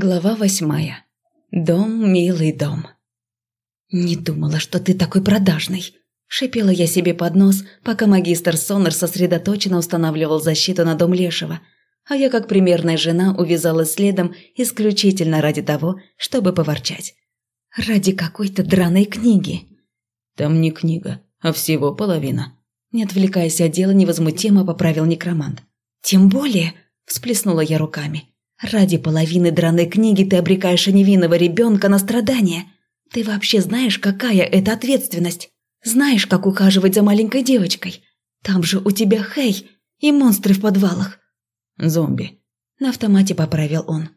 Глава восьмая. Дом, милый дом. «Не думала, что ты такой продажный», – шипела я себе под нос, пока магистр Соннер сосредоточенно устанавливал защиту на дом Лешего, а я, как примерная жена, увязалась следом исключительно ради того, чтобы поворчать. Ради какой-то драной книги. «Там не книга, а всего половина», – не отвлекаясь от дела, невозмутимо поправил некромант. «Тем более», – всплеснула я руками – Ради половины драной книги ты обрекаешь невинного ребенка на страдания. Ты вообще знаешь, какая это ответственность? Знаешь, как ухаживать за маленькой девочкой? Там же у тебя Хей и монстры в подвалах. Зомби. На автомате поправил он.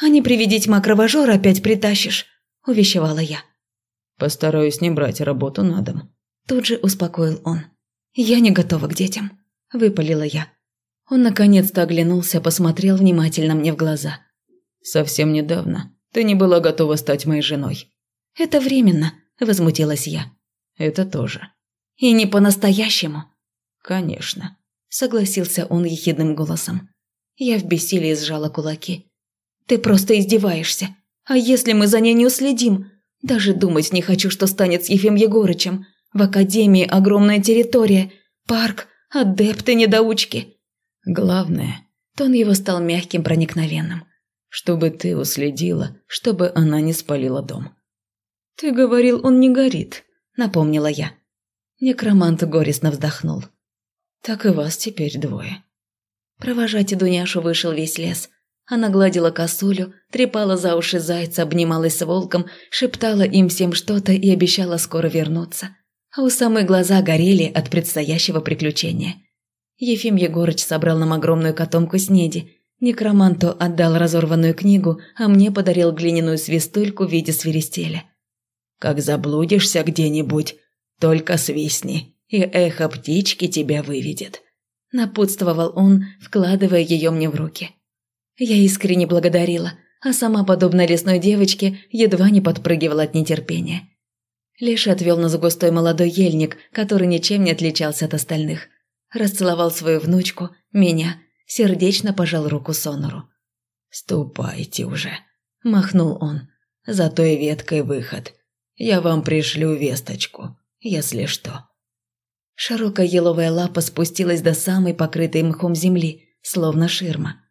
А не приведить макровожора опять притащишь, увещевала я. Постараюсь не брать работу на дом. Тут же успокоил он. Я не готова к детям, выпалила я. Он наконец-то оглянулся, посмотрел внимательно мне в глаза. «Совсем недавно ты не была готова стать моей женой». «Это временно», – возмутилась я. «Это тоже». «И не по-настоящему». «Конечно», – согласился он ехидным голосом. Я в бессилии сжала кулаки. «Ты просто издеваешься. А если мы за ней не уследим? Даже думать не хочу, что станет с Ефим Егорычем. В академии огромная территория, парк, адепты-недоучки. Главное, тон его стал мягким, проникновенным. Чтобы ты уследила, чтобы она не спалила дом. «Ты говорил, он не горит», — напомнила я. Некромант горестно вздохнул. «Так и вас теперь двое». Провожать Дуняшу вышел весь лес. Она гладила косулю, трепала за уши зайца, обнималась с волком, шептала им всем что-то и обещала скоро вернуться. А у самой глаза горели от предстоящего приключения. Ефим Егорыч собрал нам огромную котомку снеди. Некроманту отдал разорванную книгу, а мне подарил глиняную свистульку в виде свиристеля. «Как заблудишься где-нибудь, только свистни, и эхо птички тебя выведет», – напутствовал он, вкладывая ее мне в руки. Я искренне благодарила, а сама, подобно лесной девочке, едва не подпрыгивала от нетерпения. Леша отвел нас в густой молодой ельник, который ничем не отличался от остальных расцеловал свою внучку, меня, сердечно пожал руку Сонору. «Ступайте уже», – махнул он. «За той веткой выход. Я вам пришлю весточку, если что». Широкая еловая лапа спустилась до самой покрытой мхом земли, словно ширма.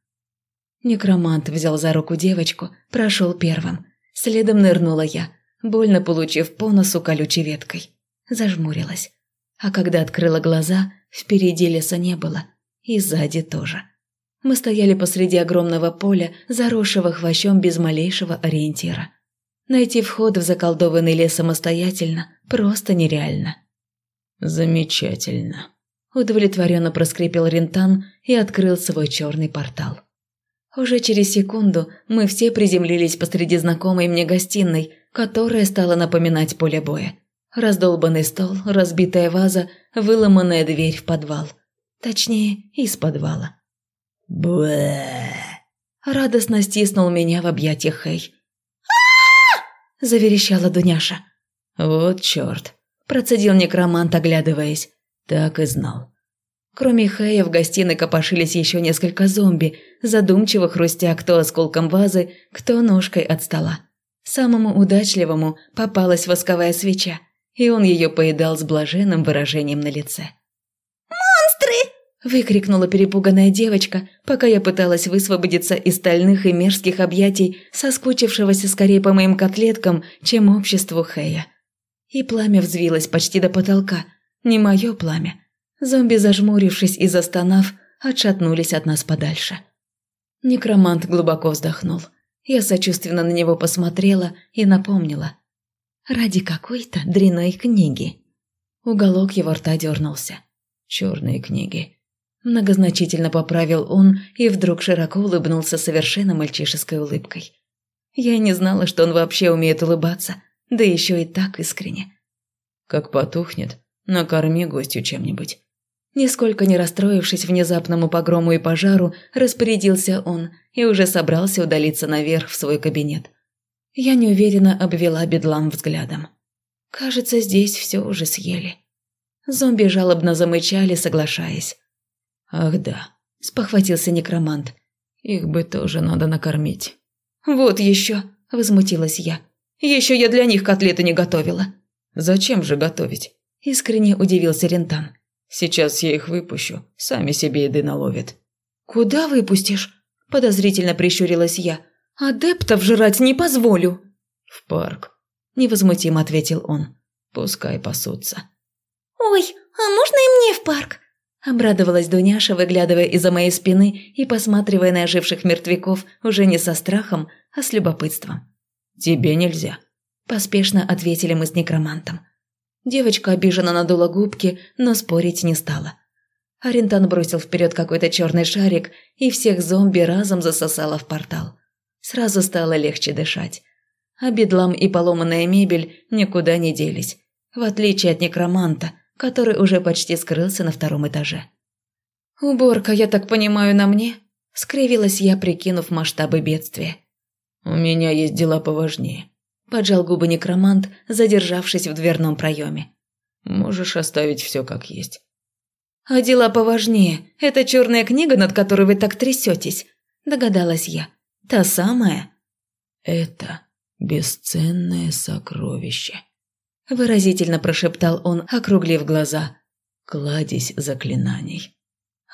Некромант взял за руку девочку, прошел первым. Следом нырнула я, больно получив по носу колючей веткой. Зажмурилась. А когда открыла глаза, Впереди леса не было, и сзади тоже. Мы стояли посреди огромного поля, заросшего хвощом без малейшего ориентира. Найти вход в заколдованный лес самостоятельно просто нереально. «Замечательно», – удовлетворенно проскрипел Рентан и открыл свой черный портал. Уже через секунду мы все приземлились посреди знакомой мне гостиной, которая стала напоминать поле боя. Раздолбанный стол, разбитая ваза, выломанная дверь в подвал. Точнее, из подвала. Бэ! Радостно стиснул меня в объятиях Хей. заверещала Дуняша. «Вот черт!» – процедил некромант, оглядываясь. «Так и знал». Кроме Хэя в гостиной копошились еще несколько зомби, задумчиво хрустя кто осколком вазы, кто ножкой от стола. Самому удачливому попалась восковая свеча и он ее поедал с блаженным выражением на лице. «Монстры!» – выкрикнула перепуганная девочка, пока я пыталась высвободиться из стальных и мерзких объятий, соскучившегося скорее по моим котлеткам, чем обществу Хэя. И пламя взвилось почти до потолка. Не мое пламя. Зомби, зажмурившись и застонав, отшатнулись от нас подальше. Некромант глубоко вздохнул. Я сочувственно на него посмотрела и напомнила – Ради какой-то дряной книги. Уголок его рта дернулся. Черные книги. Многозначительно поправил он и вдруг широко улыбнулся совершенно мальчишеской улыбкой. Я не знала, что он вообще умеет улыбаться, да еще и так искренне. Как потухнет, накорми гостю чем-нибудь. Нисколько не расстроившись внезапному погрому и пожару, распорядился он и уже собрался удалиться наверх в свой кабинет. Я неуверенно обвела бедлам взглядом. Кажется, здесь все уже съели. Зомби жалобно замычали, соглашаясь. «Ах да», – спохватился некромант. «Их бы тоже надо накормить». «Вот еще», – возмутилась я. «Еще я для них котлеты не готовила». «Зачем же готовить?» – искренне удивился Рентан. «Сейчас я их выпущу, сами себе еды наловят». «Куда выпустишь?» – подозрительно прищурилась я. «Адептов жрать не позволю». «В парк», – невозмутимо ответил он. «Пускай пасутся». «Ой, а можно и мне в парк?» Обрадовалась Дуняша, выглядывая из-за моей спины и посматривая на оживших мертвяков уже не со страхом, а с любопытством. «Тебе нельзя», – поспешно ответили мы с некромантом. Девочка обиженно надула губки, но спорить не стала. Арентан бросил вперед какой-то черный шарик, и всех зомби разом засосало в портал. Сразу стало легче дышать. А бедлам и поломанная мебель никуда не делись, в отличие от некроманта, который уже почти скрылся на втором этаже. «Уборка, я так понимаю, на мне?» – скривилась я, прикинув масштабы бедствия. «У меня есть дела поважнее», – поджал губы некромант, задержавшись в дверном проеме. «Можешь оставить все как есть». «А дела поважнее – это черная книга, над которой вы так трясетесь», – догадалась я. «Та самая?» «Это бесценное сокровище», – выразительно прошептал он, округлив глаза. «Кладезь заклинаний».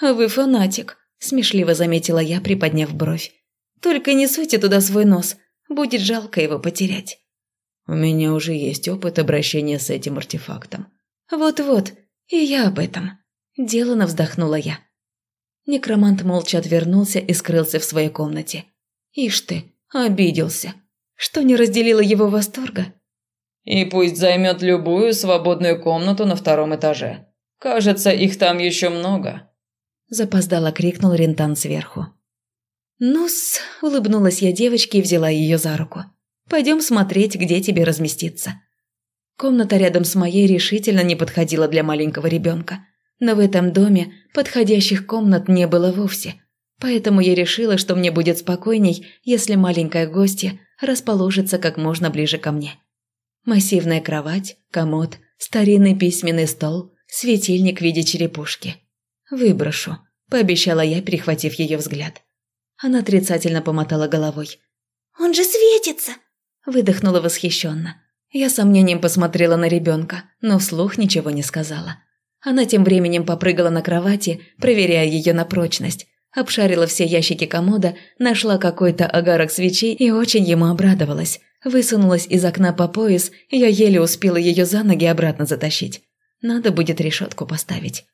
«А вы фанатик», – смешливо заметила я, приподняв бровь. Только не суйте туда свой нос, будет жалко его потерять. У меня уже есть опыт обращения с этим артефактом. Вот-вот, и я об этом. Делано вздохнула я. Некромант молча отвернулся и скрылся в своей комнате. Ишь ты, обиделся. Что не разделило его восторга? И пусть займет любую свободную комнату на втором этаже. Кажется, их там еще много. Запоздало крикнул Рентан сверху. «Ну-с», – улыбнулась я девочке и взяла ее за руку. «Пойдем смотреть, где тебе разместиться». Комната рядом с моей решительно не подходила для маленького ребенка. Но в этом доме подходящих комнат не было вовсе. Поэтому я решила, что мне будет спокойней, если маленькая гостья расположится как можно ближе ко мне. Массивная кровать, комод, старинный письменный стол, светильник в виде черепушки. «Выброшу», – пообещала я, перехватив ее взгляд. Она отрицательно помотала головой. «Он же светится!» Выдохнула восхищенно. Я сомнением посмотрела на ребенка, но вслух ничего не сказала. Она тем временем попрыгала на кровати, проверяя ее на прочность, обшарила все ящики комода, нашла какой-то огарок свечей и очень ему обрадовалась. Высунулась из окна по пояс, я еле успела ее за ноги обратно затащить. Надо будет решетку поставить.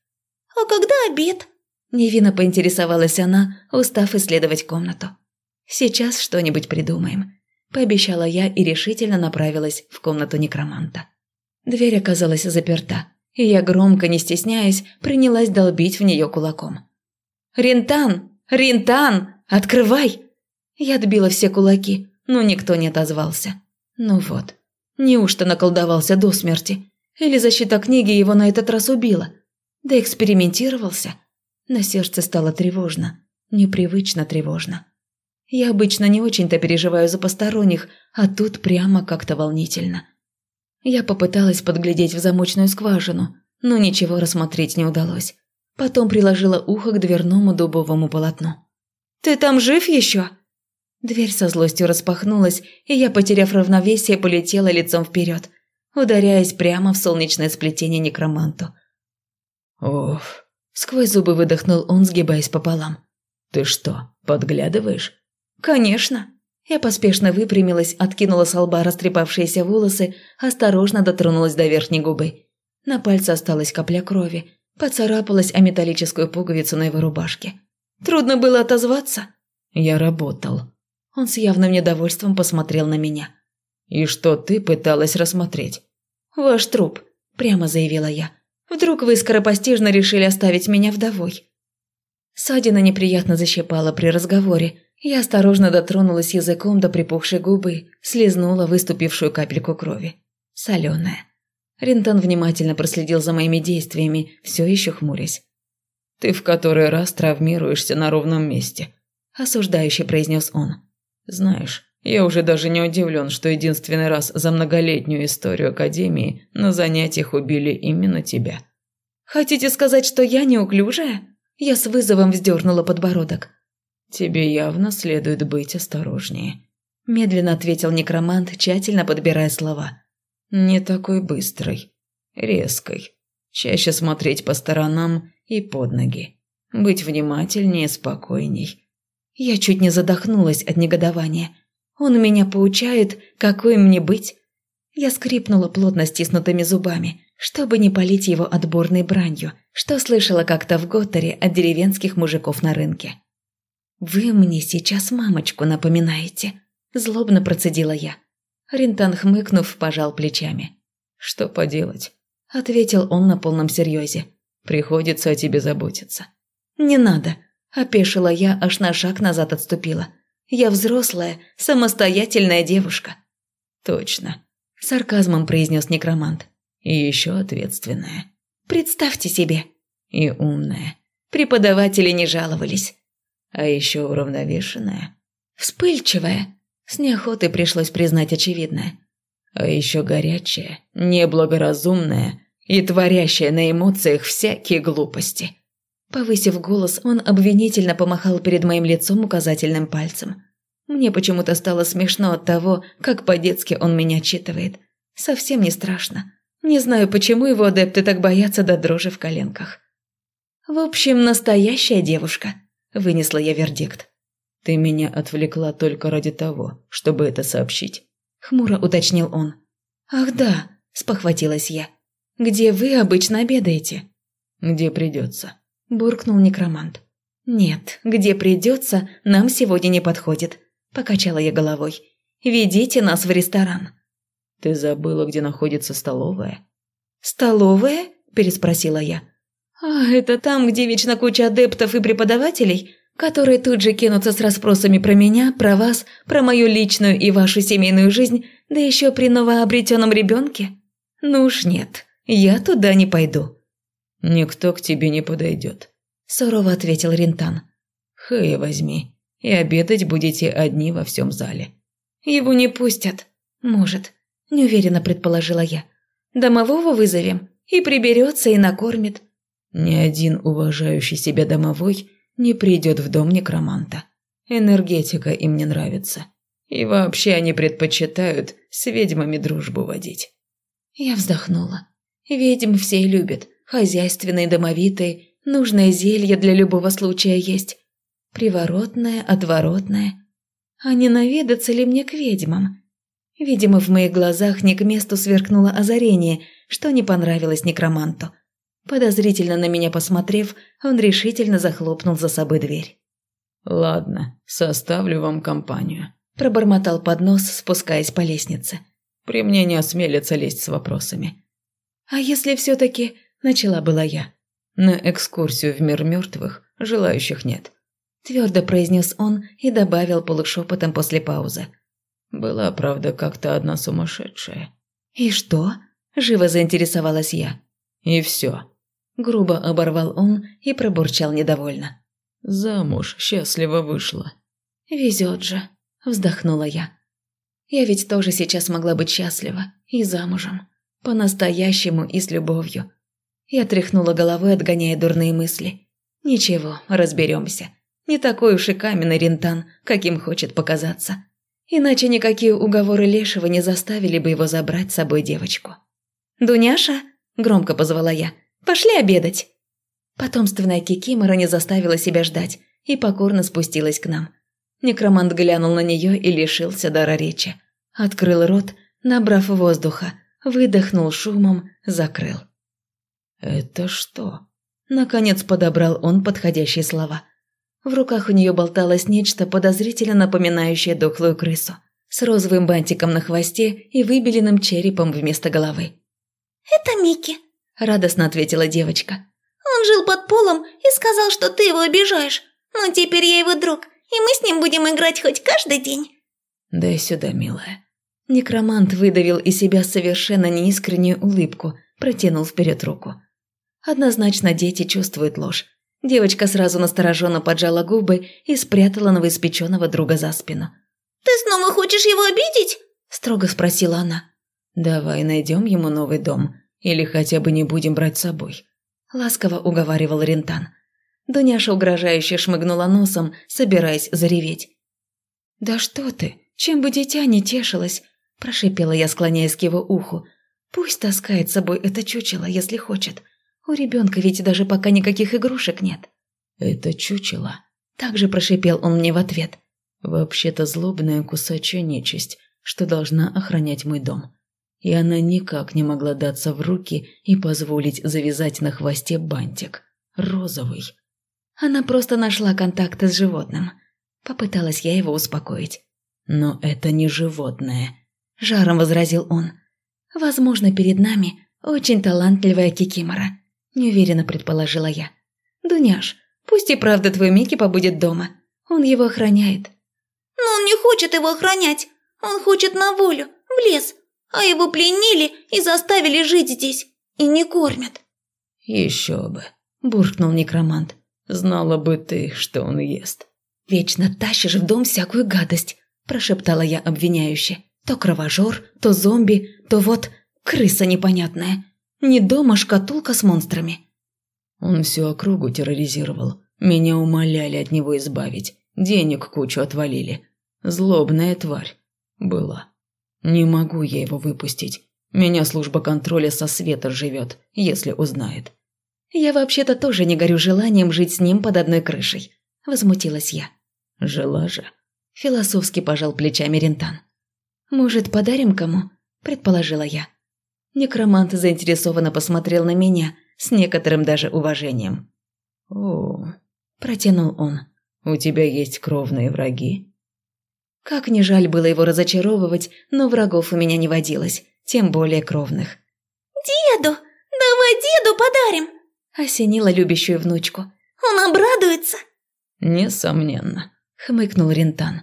«А когда обед?» Невинно поинтересовалась она, устав исследовать комнату. «Сейчас что-нибудь придумаем», – пообещала я и решительно направилась в комнату некроманта. Дверь оказалась заперта, и я, громко, не стесняясь, принялась долбить в нее кулаком. «Рентан! Рентан! Открывай!» Я отбила все кулаки, но никто не отозвался. Ну вот, неужто наколдовался до смерти? Или защита книги его на этот раз убила? Да экспериментировался – на сердце стало тревожно, непривычно тревожно. Я обычно не очень-то переживаю за посторонних, а тут прямо как-то волнительно. Я попыталась подглядеть в замочную скважину, но ничего рассмотреть не удалось. Потом приложила ухо к дверному дубовому полотну. «Ты там жив еще?» Дверь со злостью распахнулась, и я, потеряв равновесие, полетела лицом вперед, ударяясь прямо в солнечное сплетение некроманту. «Оф!» Сквозь зубы выдохнул он, сгибаясь пополам. «Ты что, подглядываешь?» «Конечно». Я поспешно выпрямилась, откинула с лба растрепавшиеся волосы, осторожно дотронулась до верхней губы. На пальце осталась капля крови, поцарапалась о металлическую пуговицу на его рубашке. Трудно было отозваться. «Я работал». Он с явным недовольством посмотрел на меня. «И что ты пыталась рассмотреть?» «Ваш труп», – прямо заявила я. Вдруг вы скоропостижно решили оставить меня вдовой?» Садина неприятно защипала при разговоре. Я осторожно дотронулась языком до припухшей губы, слезнула выступившую капельку крови. Соленая. Рентон внимательно проследил за моими действиями, все еще хмурясь. «Ты в который раз травмируешься на ровном месте», – осуждающе произнес он. «Знаешь, я уже даже не удивлен, что единственный раз за многолетнюю историю Академии на занятиях убили именно тебя. «Хотите сказать, что я неуклюжая?» Я с вызовом вздернула подбородок. «Тебе явно следует быть осторожнее». медленно ответил некромант, тщательно подбирая слова. Не такой быстрой, резкой. Чаще смотреть по сторонам и под ноги. Быть внимательнее, спокойней. Я чуть не задохнулась от негодования. Он меня поучает, какой мне быть. Я скрипнула плотно стиснутыми зубами, чтобы не полить его отборной бранью, что слышала как-то в Готтере от деревенских мужиков на рынке. «Вы мне сейчас мамочку напоминаете», – злобно процедила я. Рентан, хмыкнув, пожал плечами. «Что поделать?» – ответил он на полном серьезе. «Приходится о тебе заботиться». «Не надо», – опешила я, аж на шаг назад отступила. «Я взрослая, самостоятельная девушка». «Точно», – сарказмом произнес некромант. «И еще ответственная». «Представьте себе». «И умная». Преподаватели не жаловались а еще уравновешенная. Вспыльчивая. С неохотой пришлось признать очевидное. А еще горячая, неблагоразумная и творящая на эмоциях всякие глупости. Повысив голос, он обвинительно помахал перед моим лицом указательным пальцем. Мне почему-то стало смешно от того, как по-детски он меня читывает. Совсем не страшно. Не знаю, почему его адепты так боятся до дрожи в коленках. В общем, настоящая девушка – Вынесла я вердикт. «Ты меня отвлекла только ради того, чтобы это сообщить», – хмуро уточнил он. «Ах да», – спохватилась я. «Где вы обычно обедаете?» «Где придется», – буркнул некромант. «Нет, где придется, нам сегодня не подходит», – покачала я головой. «Ведите нас в ресторан». «Ты забыла, где находится столовая?» «Столовая?» – переспросила я. «А, это там, где вечно куча адептов и преподавателей, которые тут же кинутся с расспросами про меня, про вас, про мою личную и вашу семейную жизнь, да еще при новообретенном ребенке? Ну уж нет, я туда не пойду». «Никто к тебе не подойдет», – сурово ответил Рентан. «Хэя возьми, и обедать будете одни во всем зале». «Его не пустят». «Может», – неуверенно предположила я. «Домового вызовем, и приберется, и накормит. Ни один уважающий себя домовой не придет в дом некроманта. Энергетика им не нравится. И вообще они предпочитают с ведьмами дружбу водить. Я вздохнула. Ведьм все любят. Хозяйственные, домовитые. Нужное зелье для любого случая есть. Приворотное, отворотное. А не наведаться ли мне к ведьмам? Видимо, в моих глазах не к месту сверкнуло озарение, что не понравилось некроманту. Подозрительно на меня посмотрев, он решительно захлопнул за собой дверь. «Ладно, составлю вам компанию», – пробормотал под нос, спускаясь по лестнице. «При мне не осмелятся лезть с вопросами». «А если все-таки...» – начала была я. «На экскурсию в мир мертвых желающих нет», – твердо произнес он и добавил полушепотом после паузы. «Была, правда, как-то одна сумасшедшая». «И что?» – живо заинтересовалась я. «И все», Грубо оборвал он и пробурчал недовольно. «Замуж счастливо вышла». «Везет же», – вздохнула я. «Я ведь тоже сейчас могла быть счастлива и замужем. По-настоящему и с любовью». Я тряхнула головой, отгоняя дурные мысли. «Ничего, разберемся. Не такой уж и каменный рентан, каким хочет показаться. Иначе никакие уговоры Лешего не заставили бы его забрать с собой девочку». «Дуняша?» – громко позвала я – Пошли обедать!» Потомственная Кикимора не заставила себя ждать и покорно спустилась к нам. Некромант глянул на нее и лишился дара речи. Открыл рот, набрав воздуха, выдохнул шумом, закрыл. «Это что?» Наконец подобрал он подходящие слова. В руках у нее болталось нечто подозрительно напоминающее дохлую крысу, с розовым бантиком на хвосте и выбеленным черепом вместо головы. «Это Микки», – радостно ответила девочка. «Он жил под полом и сказал, что ты его обижаешь. Но теперь я его друг, и мы с ним будем играть хоть каждый день». «Дай сюда, милая». Некромант выдавил из себя совершенно неискреннюю улыбку, протянул вперед руку. Однозначно дети чувствуют ложь. Девочка сразу настороженно поджала губы и спрятала новоиспеченного друга за спину. «Ты снова хочешь его обидеть?» – строго спросила она. «Давай найдем ему новый дом», или хотя бы не будем брать с собой?» Ласково уговаривал Рентан. Дуняша угрожающе шмыгнула носом, собираясь зареветь. «Да что ты? чем бы дитя не тешилось», – прошипела я, склоняясь к его уху. «Пусть таскает с собой это чучело, если хочет. У ребенка ведь даже пока никаких игрушек нет». «Это чучело?» – также прошипел он мне в ответ. «Вообще-то злобная кусачая нечисть, что должна охранять мой дом. И она никак не могла даться в руки и позволить завязать на хвосте бантик. Розовый». Она просто нашла контакты с животным. Попыталась я его успокоить. «Но это не животное», – жаром возразил он. «Возможно, перед нами очень талантливая Кикимора», – неуверенно предположила я. «Дуняш, пусть и правда твой Микки побудет дома. Он его охраняет». «Но он не хочет его охранять. Он хочет на волю, в лес. А его пленили и заставили жить здесь. И не кормят». «Еще бы», – буркнул некромант. «Знала бы ты, что он ест». «Вечно тащишь в дом всякую гадость», – прошептала я обвиняюще. «То кровожор, то зомби, то вот крыса непонятная. Не дома шкатулка с монстрами». Он всю округу терроризировал. Меня умоляли от него избавить. Денег кучу отвалили. Злобная тварь. Была. Не могу я его выпустить. Меня служба контроля со света живет, если узнает. Я вообще-то тоже не горю желанием жить с ним под одной крышей. Возмутилась я. Жила же. Философски пожал плечами Рентан. «Может, подарим кому?» – предположила я. Некромант заинтересованно посмотрел на меня, с некоторым даже уважением. «О», – протянул он. «У тебя есть кровные враги?» Как не жаль было его разочаровывать, но врагов у меня не водилось, тем более кровных. «Деду! Давай деду подарим!» – осенила любящую внучку. «Он обрадуется!» «Несомненно», – хмыкнул Рентан.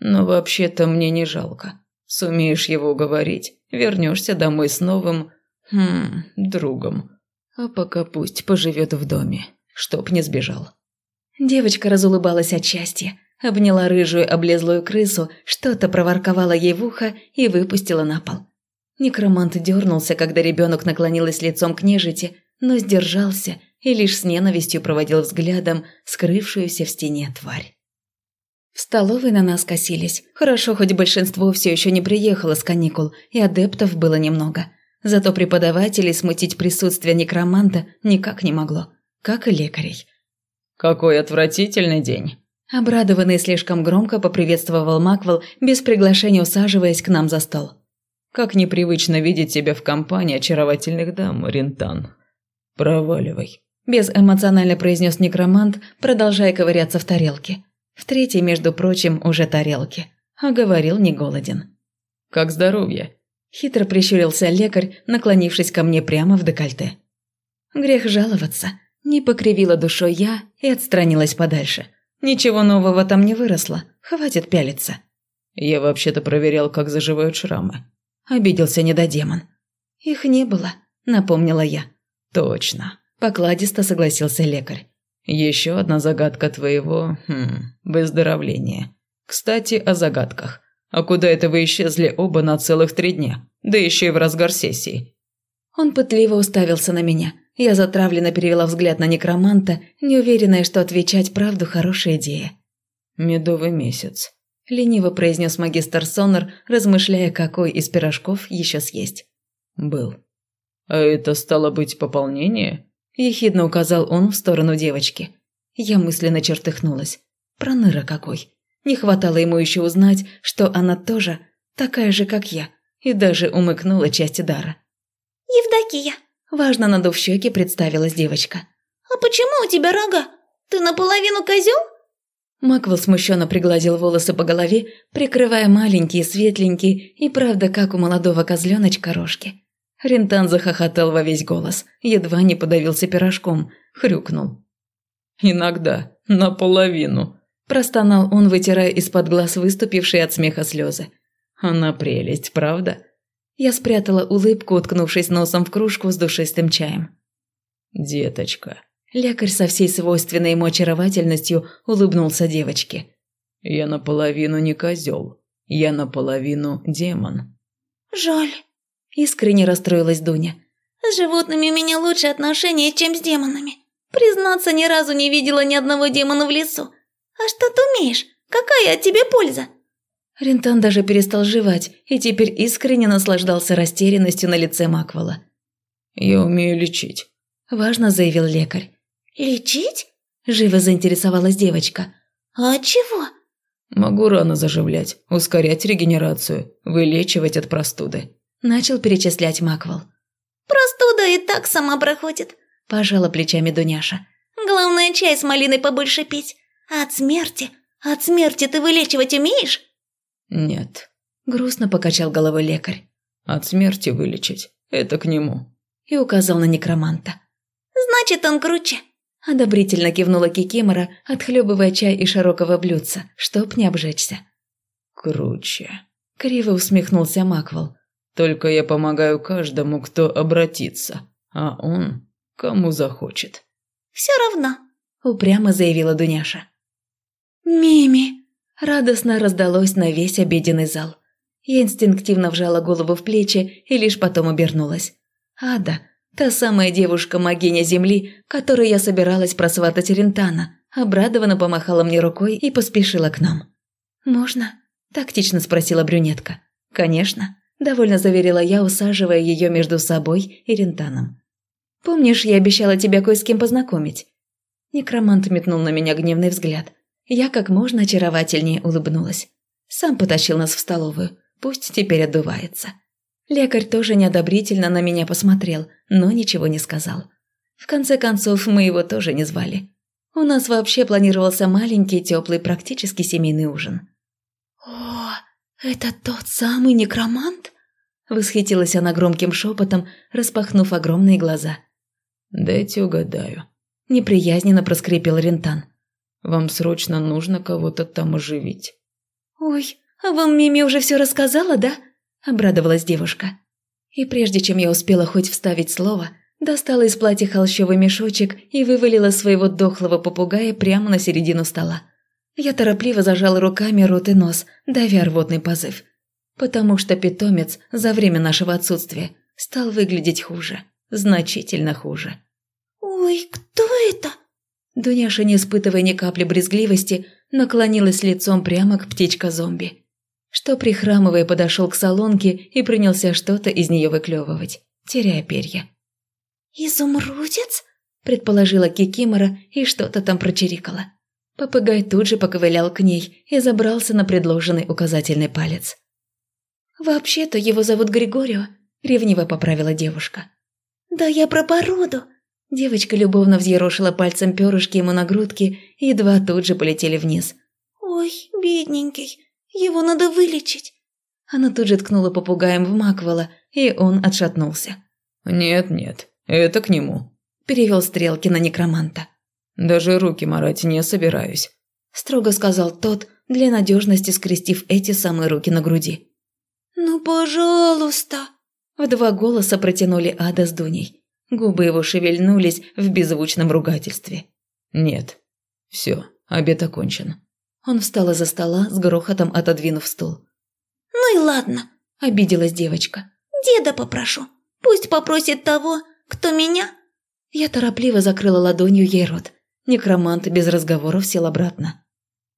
Но вообще-то мне не жалко. Сумеешь его уговорить, вернешься домой с новым... Хм, другом. А пока пусть поживет в доме, чтоб не сбежал. Девочка разулыбалась от счастья, обняла рыжую облезлую крысу, что-то проворковала ей в ухо и выпустила на пол. Некромант дернулся, когда ребенок наклонилась лицом к нежити, но сдержался и лишь с ненавистью проводил взглядом скрывшуюся в стене тварь. В столовой на нас косились. Хорошо, хоть большинство все еще не приехало с каникул, и адептов было немного. Зато преподавателей смутить присутствие некроманта никак не могло, как и лекарей. «Какой отвратительный день!» Обрадованный слишком громко поприветствовал Маквел, без приглашения усаживаясь к нам за стол. «Как непривычно видеть тебя в компании очаровательных дам, Рентан. Проваливай», – безэмоционально произнес некромант, продолжая ковыряться в тарелке. В третьей, между прочим, уже тарелки. А говорил не голоден. «Как здоровье?» Хитро прищурился лекарь, наклонившись ко мне прямо в декольте. Грех жаловаться. Не покривила душой я и отстранилась подальше. Ничего нового там не выросло. Хватит пялиться. Я вообще-то проверял, как заживают шрамы. Обиделся недодемон. Их не было, напомнила я. Точно. Покладисто согласился лекарь. Еще одна загадка твоего... Хм, выздоровления. Кстати, о загадках. А куда это вы исчезли оба на целых три дня? Да еще и в разгар сессии. Он пытливо уставился на меня. Я затравленно перевела взгляд на некроманта, неуверенная, что отвечать правду хорошая идея. «Медовый месяц», – лениво произнес магистр Сонор, размышляя, какой из пирожков еще съесть. «Был». «А это стало быть пополнение?» – ехидно указал он в сторону девочки. Я мысленно чертыхнулась. Проныра какой. Не хватало ему еще узнать, что она тоже такая же, как я, и даже умыкнула часть дара. «Евдокия», – важно надув щеки представилась девочка. «А почему у тебя рога? Ты наполовину козел?» Маквел смущенно пригладил волосы по голове, прикрывая маленькие, светленькие и, правда, как у молодого козленочка, рожки. Рентан захохотал во весь голос, едва не подавился пирожком, хрюкнул. «Иногда, наполовину», – простонал он, вытирая из-под глаз выступившие от смеха слезы. «Она прелесть, правда?» Я спрятала улыбку, уткнувшись носом в кружку с душистым чаем. «Деточка». Лекарь со всей свойственной ему очаровательностью улыбнулся девочке. «Я наполовину не козел. Я наполовину демон». «Жаль». Искренне расстроилась Дуня. «С животными у меня лучше отношения, чем с демонами. Признаться, ни разу не видела ни одного демона в лесу. А что ты умеешь? Какая от тебя польза?» Рентан даже перестал жевать и теперь искренне наслаждался растерянностью на лице Маквела. «Я умею лечить», – важно заявил лекарь. «Лечить?» – живо заинтересовалась девочка. «А от чего?» «Могу рано заживлять, ускорять регенерацию, вылечивать от простуды», – начал перечислять Маквел. «Простуда и так сама проходит», – пожала плечами Дуняша. «Главное, чай с малиной побольше пить. От смерти? От смерти ты вылечивать умеешь?» «Нет», – грустно покачал головой лекарь. «От смерти вылечить. Это к нему». И указал на некроманта. «Значит, он круче». Одобрительно кивнула Кикимора, отхлебывая чай из широкого блюдца, чтоб не обжечься. «Круче», – криво усмехнулся Маквел. «Только я помогаю каждому, кто обратится, а он кому захочет». «Все равно», – упрямо заявила Дуняша. «Мими!» – радостно раздалось на весь обеденный зал. Я инстинктивно вжала голову в плечи и лишь потом обернулась. Ада, та самая девушка-могиня Земли, которой я собиралась просватать Рентана, обрадованно помахала мне рукой и поспешила к нам. «Можно?» – тактично спросила брюнетка. «Конечно», – довольно заверила я, усаживая ее между собой и Рентаном. «Помнишь, я обещала тебя кое с кем познакомить?» Некромант метнул на меня гневный взгляд. Я как можно очаровательнее улыбнулась. Сам потащил нас в столовую. Пусть теперь отдувается. Лекарь тоже неодобрительно на меня посмотрел, но ничего не сказал. В конце концов, мы его тоже не звали. У нас вообще планировался маленький, теплый, практически семейный ужин. «О, это тот самый некромант?» Восхитилась она громким шепотом, распахнув огромные глаза. «Дайте угадаю». Неприязненно проскрипел Рентан. Вам срочно нужно кого-то там оживить». «Ой, а вам Мими уже все рассказала, да?» – обрадовалась девушка. И прежде чем я успела хоть вставить слово, достала из платья холщовый мешочек и вывалила своего дохлого попугая прямо на середину стола. Я торопливо зажала руками рот и нос, давя рвотный позыв. Потому что питомец за время нашего отсутствия стал выглядеть хуже. Значительно хуже. «Ой, кто это?» Дуняша, не испытывая ни капли брезгливости, наклонилась лицом прямо к птичка-зомби. Что, прихрамывая, подошел к солонке и принялся что-то из нее выклевывать, теряя перья. «Изумрудец?» – предположила Кикимора и что-то там прочирикала. Попугай тут же поковылял к ней и забрался на предложенный указательный палец. «Вообще-то его зовут Григорио», – ревниво поправила девушка. «Да я про породу», Девочка любовно взъерошила пальцем перышки ему на грудки, и едва тут же полетели вниз. «Ой, бедненький, его надо вылечить!» Она тут же ткнула попугаем в Маквела, и он отшатнулся. «Нет-нет, это к нему», – перевел стрелки на некроманта. «Даже руки марать не собираюсь», – строго сказал тот, для надежности скрестив эти самые руки на груди. «Ну, пожалуйста!» – в два голоса протянули Ада с Дуней. Губы его шевельнулись в беззвучном ругательстве. «Нет. Все, обед окончен». Он встал из-за стола, с грохотом отодвинув стул. «Ну и ладно», – обиделась девочка. «Деда попрошу. Пусть попросит того, кто меня». Я торопливо закрыла ладонью ей рот. Некромант без разговоров сел обратно.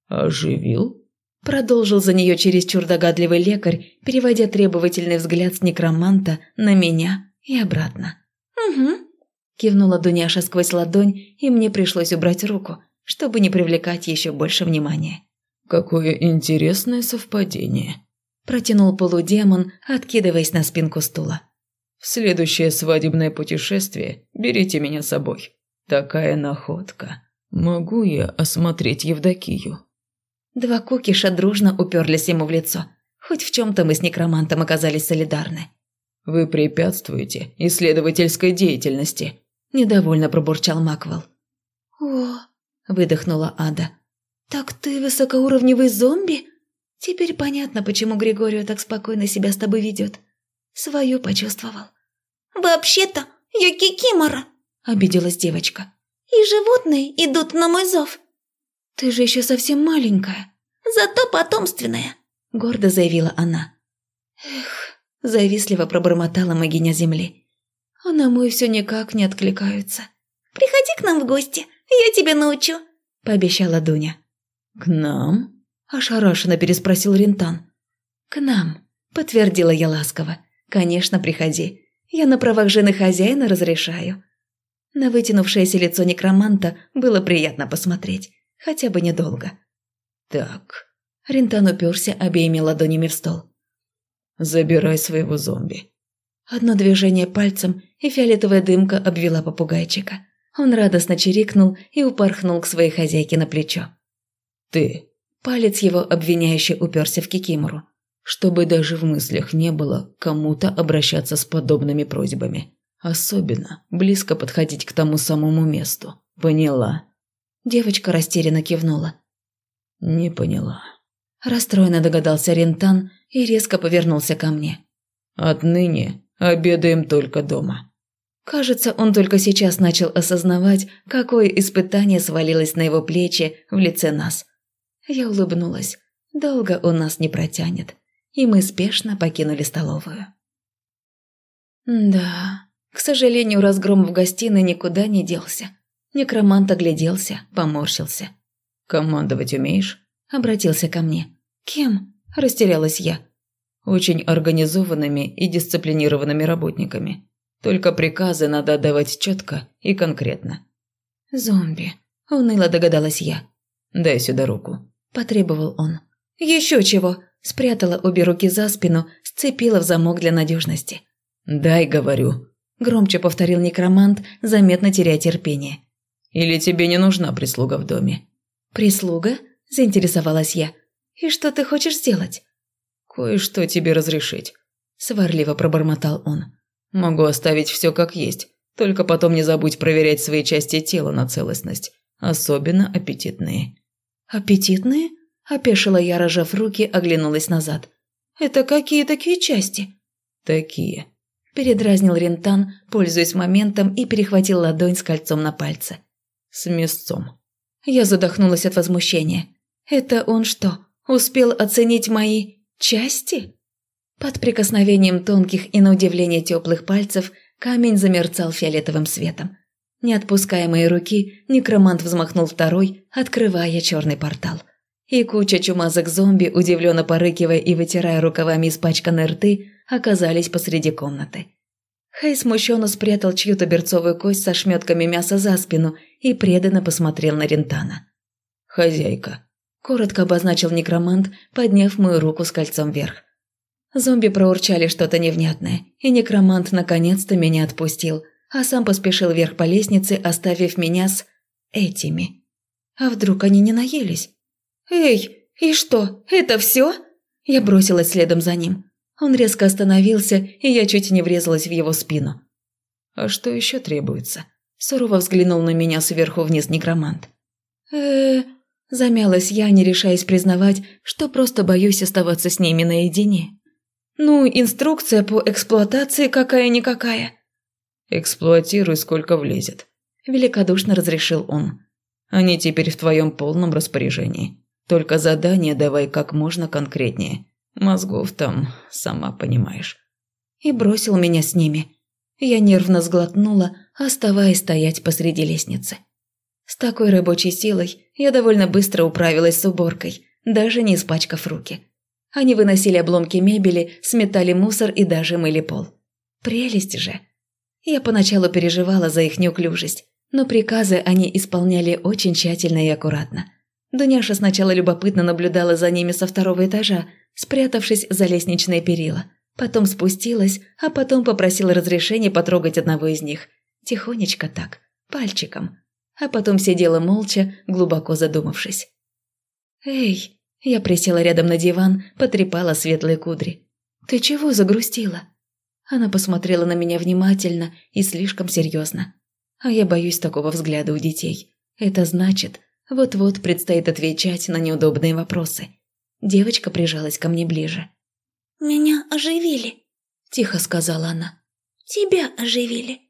«Оживил?» Продолжил за нее чересчур догадливый лекарь, переводя требовательный взгляд с некроманта на меня и обратно. «Угу», – кивнула Дуняша сквозь ладонь, и мне пришлось убрать руку, чтобы не привлекать еще больше внимания. «Какое интересное совпадение», – протянул полудемон, откидываясь на спинку стула. «В следующее свадебное путешествие берите меня с собой. Такая находка. Могу я осмотреть Евдокию?» Два кукиша дружно уперлись ему в лицо. Хоть в чем-то мы с некромантом оказались солидарны. «Вы препятствуете исследовательской деятельности», – недовольно пробурчал Маквел. «О!» – выдохнула Ада. «Так ты высокоуровневый зомби? Теперь понятно, почему Григорию так спокойно себя с тобой ведет. Свою почувствовал». «Вообще-то я Кикимора», – обиделась девочка. «И животные идут на мой зов». «Ты же еще совсем маленькая». «Зато потомственная», – гордо заявила она. «Эх, Завистливо пробормотала могиня земли. А на мой все никак не откликаются. «Приходи к нам в гости, я тебя научу», – пообещала Дуня. «К нам?» – ошарашенно переспросил Рентан. «К нам», – подтвердила я ласково. «Конечно, приходи. Я на правах жены хозяина разрешаю». На вытянувшееся лицо некроманта было приятно посмотреть, хотя бы недолго. «Так...» Рентан уперся обеими ладонями в стол. «Забирай своего зомби». Одно движение пальцем, и фиолетовая дымка обвела попугайчика. Он радостно чирикнул и упорхнул к своей хозяйке на плечо. «Ты...» Палец его обвиняюще уперся в Кикимору. «Чтобы даже в мыслях не было кому-то обращаться с подобными просьбами. Особенно близко подходить к тому самому месту. Поняла?» Девочка растерянно кивнула. «Не поняла». Расстроенно догадался Рентан и резко повернулся ко мне. «Отныне обедаем только дома». Кажется, он только сейчас начал осознавать, какое испытание свалилось на его плечи в лице нас. Я улыбнулась. Долго он нас не протянет. И мы спешно покинули столовую. Да, к сожалению, разгром в гостиной никуда не делся. Некромант огляделся, поморщился. «Командовать умеешь?» – обратился ко мне. «Кем?» – растерялась я. «Очень организованными и дисциплинированными работниками. Только приказы надо отдавать четко и конкретно». «Зомби», – уныло догадалась я. «Дай сюда руку», – потребовал он. «Еще чего?» – спрятала обе руки за спину, сцепила в замок для надежности. «Дай, говорю», – громче повторил некромант, заметно теряя терпение. Или тебе не нужна прислуга в доме?» «Прислуга?» – заинтересовалась я. «И что ты хочешь сделать?» «Кое-что тебе разрешить», – сварливо пробормотал он. «Могу оставить все как есть, только потом не забудь проверять свои части тела на целостность, особенно аппетитные». «Аппетитные?» – опешила я, рожав руки, оглянулась назад. «Это какие такие части?» «Такие», – передразнил Рентан, пользуясь моментом, и перехватил ладонь с кольцом на пальце с мясцом. Я задохнулась от возмущения. Это он что, успел оценить мои части? Под прикосновением тонких и на удивление теплых пальцев камень замерцал фиолетовым светом. Не отпуская мои руки, некромант взмахнул второй, открывая черный портал. И куча чумазок зомби, удивленно порыкивая и вытирая рукавами испачканные рты, оказались посреди комнаты. Хей смущенно спрятал чью-то берцовую кость со шметками мяса за спину и преданно посмотрел на Рентана. «Хозяйка», – коротко обозначил некромант, подняв мою руку с кольцом вверх. Зомби проурчали что-то невнятное, и некромант наконец-то меня отпустил, а сам поспешил вверх по лестнице, оставив меня с... этими. А вдруг они не наелись? «Эй, и что, это все?» Я бросилась следом за ним. Он резко остановился, и я чуть не врезалась в его спину. «А что еще требуется?» Сурово взглянул на меня сверху вниз некромант. э Замялась я, не решаясь признавать, что просто боюсь оставаться с ними наедине. «Ну, инструкция по эксплуатации какая-никакая». «Эксплуатируй, сколько влезет», – великодушно разрешил он. «Они теперь в твоем полном распоряжении. Только задание давай как можно конкретнее. Мозгов там, сама понимаешь. И бросил меня с ними. Я нервно сглотнула, оставаясь стоять посреди лестницы. С такой рабочей силой я довольно быстро управилась с уборкой, даже не испачкав руки. Они выносили обломки мебели, сметали мусор и даже мыли пол. Прелесть же. Я поначалу переживала за их неуклюжесть, но приказы они исполняли очень тщательно и аккуратно. Дуняша сначала любопытно наблюдала за ними со второго этажа, спрятавшись за лестничные перила. Потом спустилась, а потом попросила разрешения потрогать одного из них. Тихонечко так, пальчиком. А потом сидела молча, глубоко задумавшись. «Эй!» Я присела рядом на диван, потрепала светлые кудри. «Ты чего загрустила?» Она посмотрела на меня внимательно и слишком серьезно. А я боюсь такого взгляда у детей. Это значит, вот-вот предстоит отвечать на неудобные вопросы. Девочка прижалась ко мне ближе. «Меня оживили», – тихо сказала она. «Тебя оживили.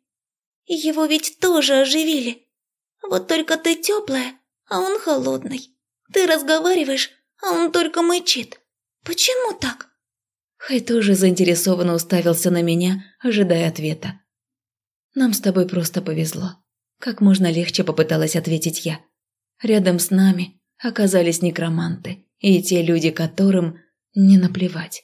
Его ведь тоже оживили. Вот только ты теплая, а он холодный. Ты разговариваешь, а он только мычит. Почему так?» Хай тоже заинтересованно уставился на меня, ожидая ответа. «Нам с тобой просто повезло». Как можно легче попыталась ответить я. Рядом с нами оказались некроманты, и те люди, которым не наплевать,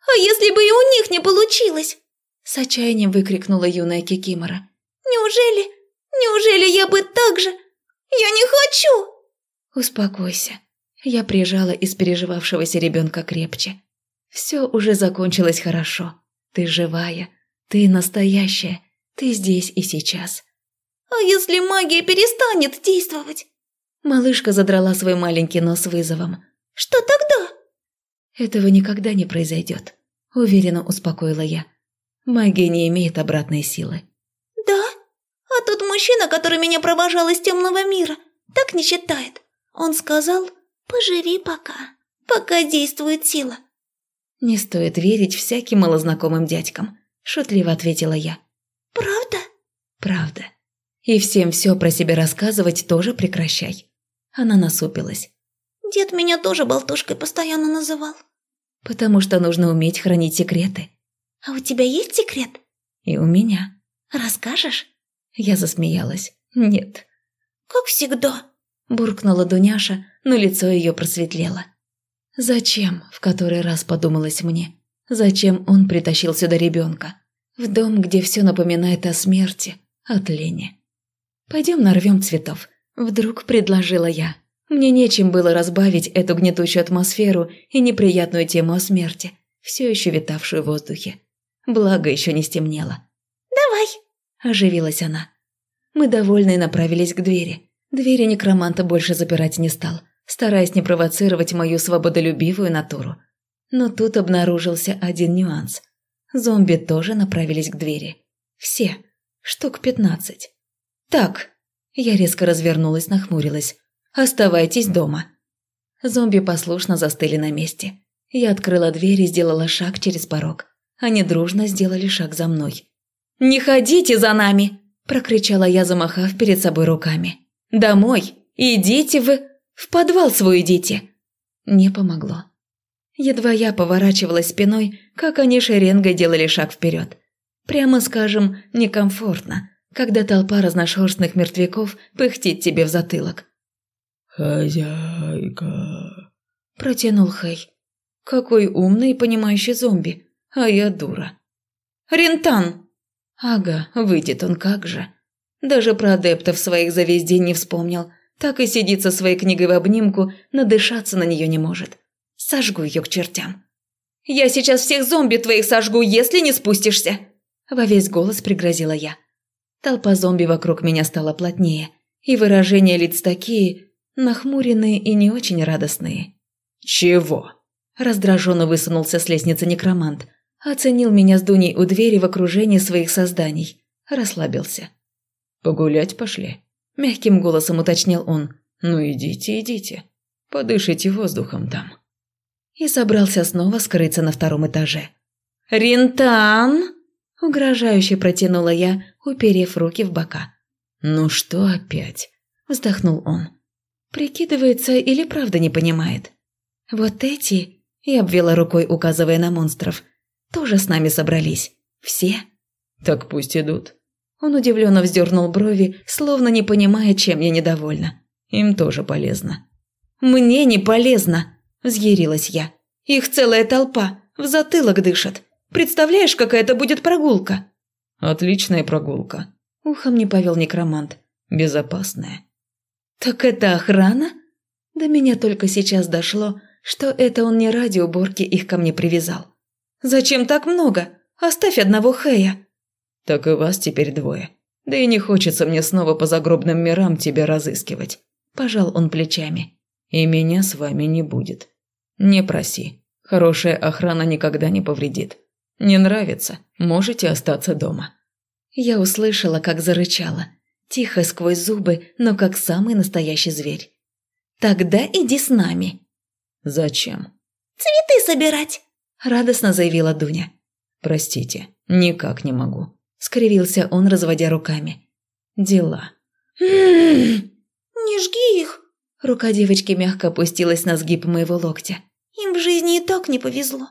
А если бы и у них не получилось? С отчаянием выкрикнула юная Кикимора. Неужели, неужели я бы так же? Я не хочу! Успокойся. Я прижала испереживавшегося ребенка крепче. Все уже закончилось хорошо. Ты живая, ты настоящая, ты здесь и сейчас. А если магия перестанет действовать? Малышка задрала свой маленький нос вызовом. Что тогда? Этого никогда не произойдет, уверенно успокоила я. Магия не имеет обратной силы. Да? Мужчина, который меня провожал из темного мира, так не считает. Он сказал, поживи пока, пока действует сила. Не стоит верить всяким малознакомым дядькам, шутливо ответила я. Правда? Правда. И всем все про себя рассказывать тоже прекращай. Она насупилась. Дед меня тоже болтушкой постоянно называл. Потому что нужно уметь хранить секреты. А у тебя есть секрет? И у меня. Расскажешь? Я засмеялась. Нет. Как всегда. Буркнула Дуняша, но лицо ее просветлело. Зачем, в который раз подумалось мне, зачем он притащил сюда ребенка? В дом, где все напоминает о смерти, о тлене. Пойдем нарвем цветов. Вдруг предложила я. Мне нечем было разбавить эту гнетущую атмосферу и неприятную тему о смерти, все еще витавшую в воздухе. Благо еще не стемнело. «Давай!» – оживилась она. Мы довольны направились к двери. Двери некроманта больше запирать не стал, стараясь не провоцировать мою свободолюбивую натуру. Но тут обнаружился один нюанс. Зомби тоже направились к двери. Все. Штук пятнадцать. «Так!» Я резко развернулась, нахмурилась. «Оставайтесь дома». Зомби послушно застыли на месте. Я открыла дверь и сделала шаг через порог. Они дружно сделали шаг за мной. «Не ходите за нами!» – прокричала я, замахав перед собой руками. «Домой! Идите вы! В подвал свой идите!» Не помогло. Едва я поворачивалась спиной, как они шеренгой делали шаг вперед. Прямо скажем, некомфортно, когда толпа разношерстных мертвяков пыхтит тебе в затылок. «Хозяйка», – протянул Хэй. «Какой умный и понимающий зомби, а я дура». «Рентан!» «Ага, выйдет он как же». Даже про адептов своих за весь день не вспомнил. Так и сидит со своей книгой в обнимку, надышаться на нее не может. Сожгу ее к чертям. «Я сейчас всех зомби твоих сожгу, если не спустишься!» Во весь голос пригрозила я. Толпа зомби вокруг меня стала плотнее, и выражения лиц такие, нахмуренные и не очень радостные. «Чего?» Раздраженно высунулся с лестницы некромант. Оценил меня с Дуней у двери в окружении своих созданий. Расслабился. «Погулять пошли?» Мягким голосом уточнил он. «Ну идите, идите. Подышите воздухом там». И собрался снова скрыться на втором этаже. «Рентан!» – угрожающе протянула я, уперев руки в бока. «Ну что опять?» – вздохнул он. Прикидывается или правда не понимает. Вот эти, и обвела рукой, указывая на монстров, тоже с нами собрались. Все. Так пусть идут. Он удивленно вздернул брови, словно не понимая, чем я недовольна. Им тоже полезно. «Мне не полезно!» – взъярилась я. «Их целая толпа, в затылок дышат. Представляешь, какая это будет прогулка?» «Отличная прогулка», – ухом не повел некромант. «Безопасная». «Так это охрана?» До меня только сейчас дошло, что это он не ради уборки их ко мне привязал. «Зачем так много? Оставь одного Хэя». «Так и вас теперь двое. Да и не хочется мне снова по загробным мирам тебя разыскивать». Пожал он плечами. «И меня с вами не будет. Не проси. Хорошая охрана никогда не повредит. Не нравится? Можете остаться дома». Я услышала, как зарычала. Тихо сквозь зубы, но как самый настоящий зверь. «Тогда иди с нами». «Зачем?» «Цветы собирать», – радостно заявила Дуня. «Простите, никак не могу», – скривился он, разводя руками. «Дела». «Не жги их!» Рука девочки мягко опустилась на сгиб моего локтя. «Им в жизни и так не повезло».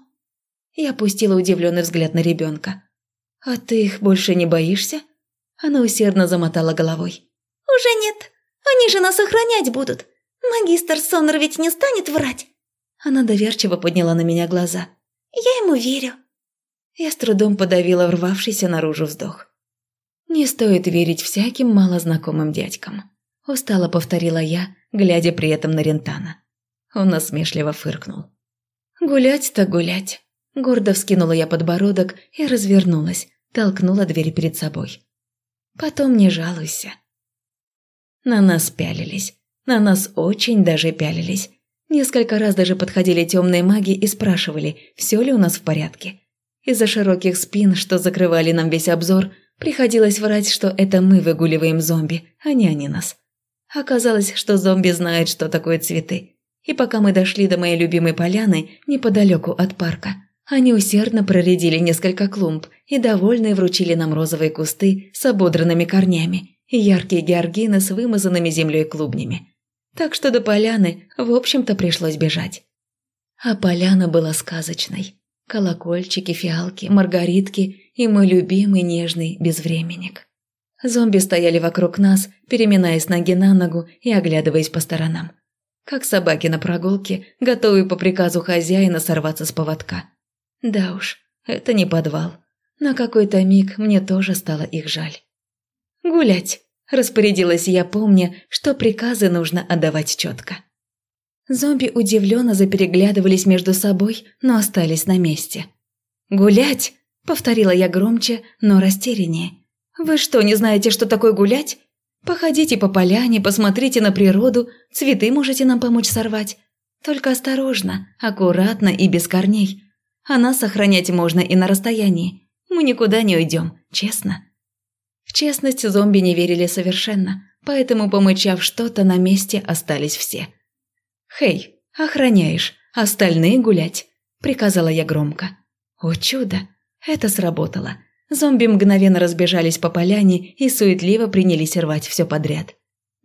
Я опустила удивленный взгляд на ребенка. «А ты их больше не боишься?» Она усердно замотала головой. «Уже нет. Они же нас охранять будут. Магистр Сонор ведь не станет врать». Она доверчиво подняла на меня глаза. «Я ему верю». Я с трудом подавила рвавшийся наружу вздох. «Не стоит верить всяким малознакомым дядькам», – устало повторила я, глядя при этом на Рентана. Он насмешливо фыркнул. «Гулять-то гулять!» Гордо вскинула я подбородок и развернулась, толкнула дверь перед собой. «Потом не жалуйся». На нас пялились. На нас очень даже пялились. Несколько раз даже подходили темные маги и спрашивали, все ли у нас в порядке. Из-за широких спин, что закрывали нам весь обзор, приходилось врать, что это мы выгуливаем зомби, а не они нас. Оказалось, что зомби знают, что такое цветы. И пока мы дошли до моей любимой поляны, неподалеку от парка, они усердно проредили несколько клумб и, довольные, вручили нам розовые кусты с ободранными корнями и яркие георгины с вымазанными землей клубнями. Так что до поляны, в общем-то, пришлось бежать. А поляна была сказочной. Колокольчики, фиалки, маргаритки и мой любимый нежный безвременник. Зомби стояли вокруг нас, переминаясь ноги на ногу и оглядываясь по сторонам. Как собаки на прогулке, готовые по приказу хозяина сорваться с поводка. Да уж, это не подвал. На какой-то миг мне тоже стало их жаль. «Гулять!» – распорядилась я, помня, что приказы нужно отдавать четко. Зомби удивленно запереглядывались между собой, но остались на месте. «Гулять!» – повторила я громче, но растеряннее. «Вы что, не знаете, что такое гулять? Походите по поляне, посмотрите на природу, цветы можете нам помочь сорвать. Только осторожно, аккуратно и без корней. А нас сохранять можно и на расстоянии. Мы никуда не уйдем, честно». В честность зомби не верили совершенно, поэтому, помычав что-то, на месте остались все. «Хей, охраняешь, остальные гулять», – приказала я громко. О чудо! Это сработало. Зомби мгновенно разбежались по поляне и суетливо принялись рвать все подряд.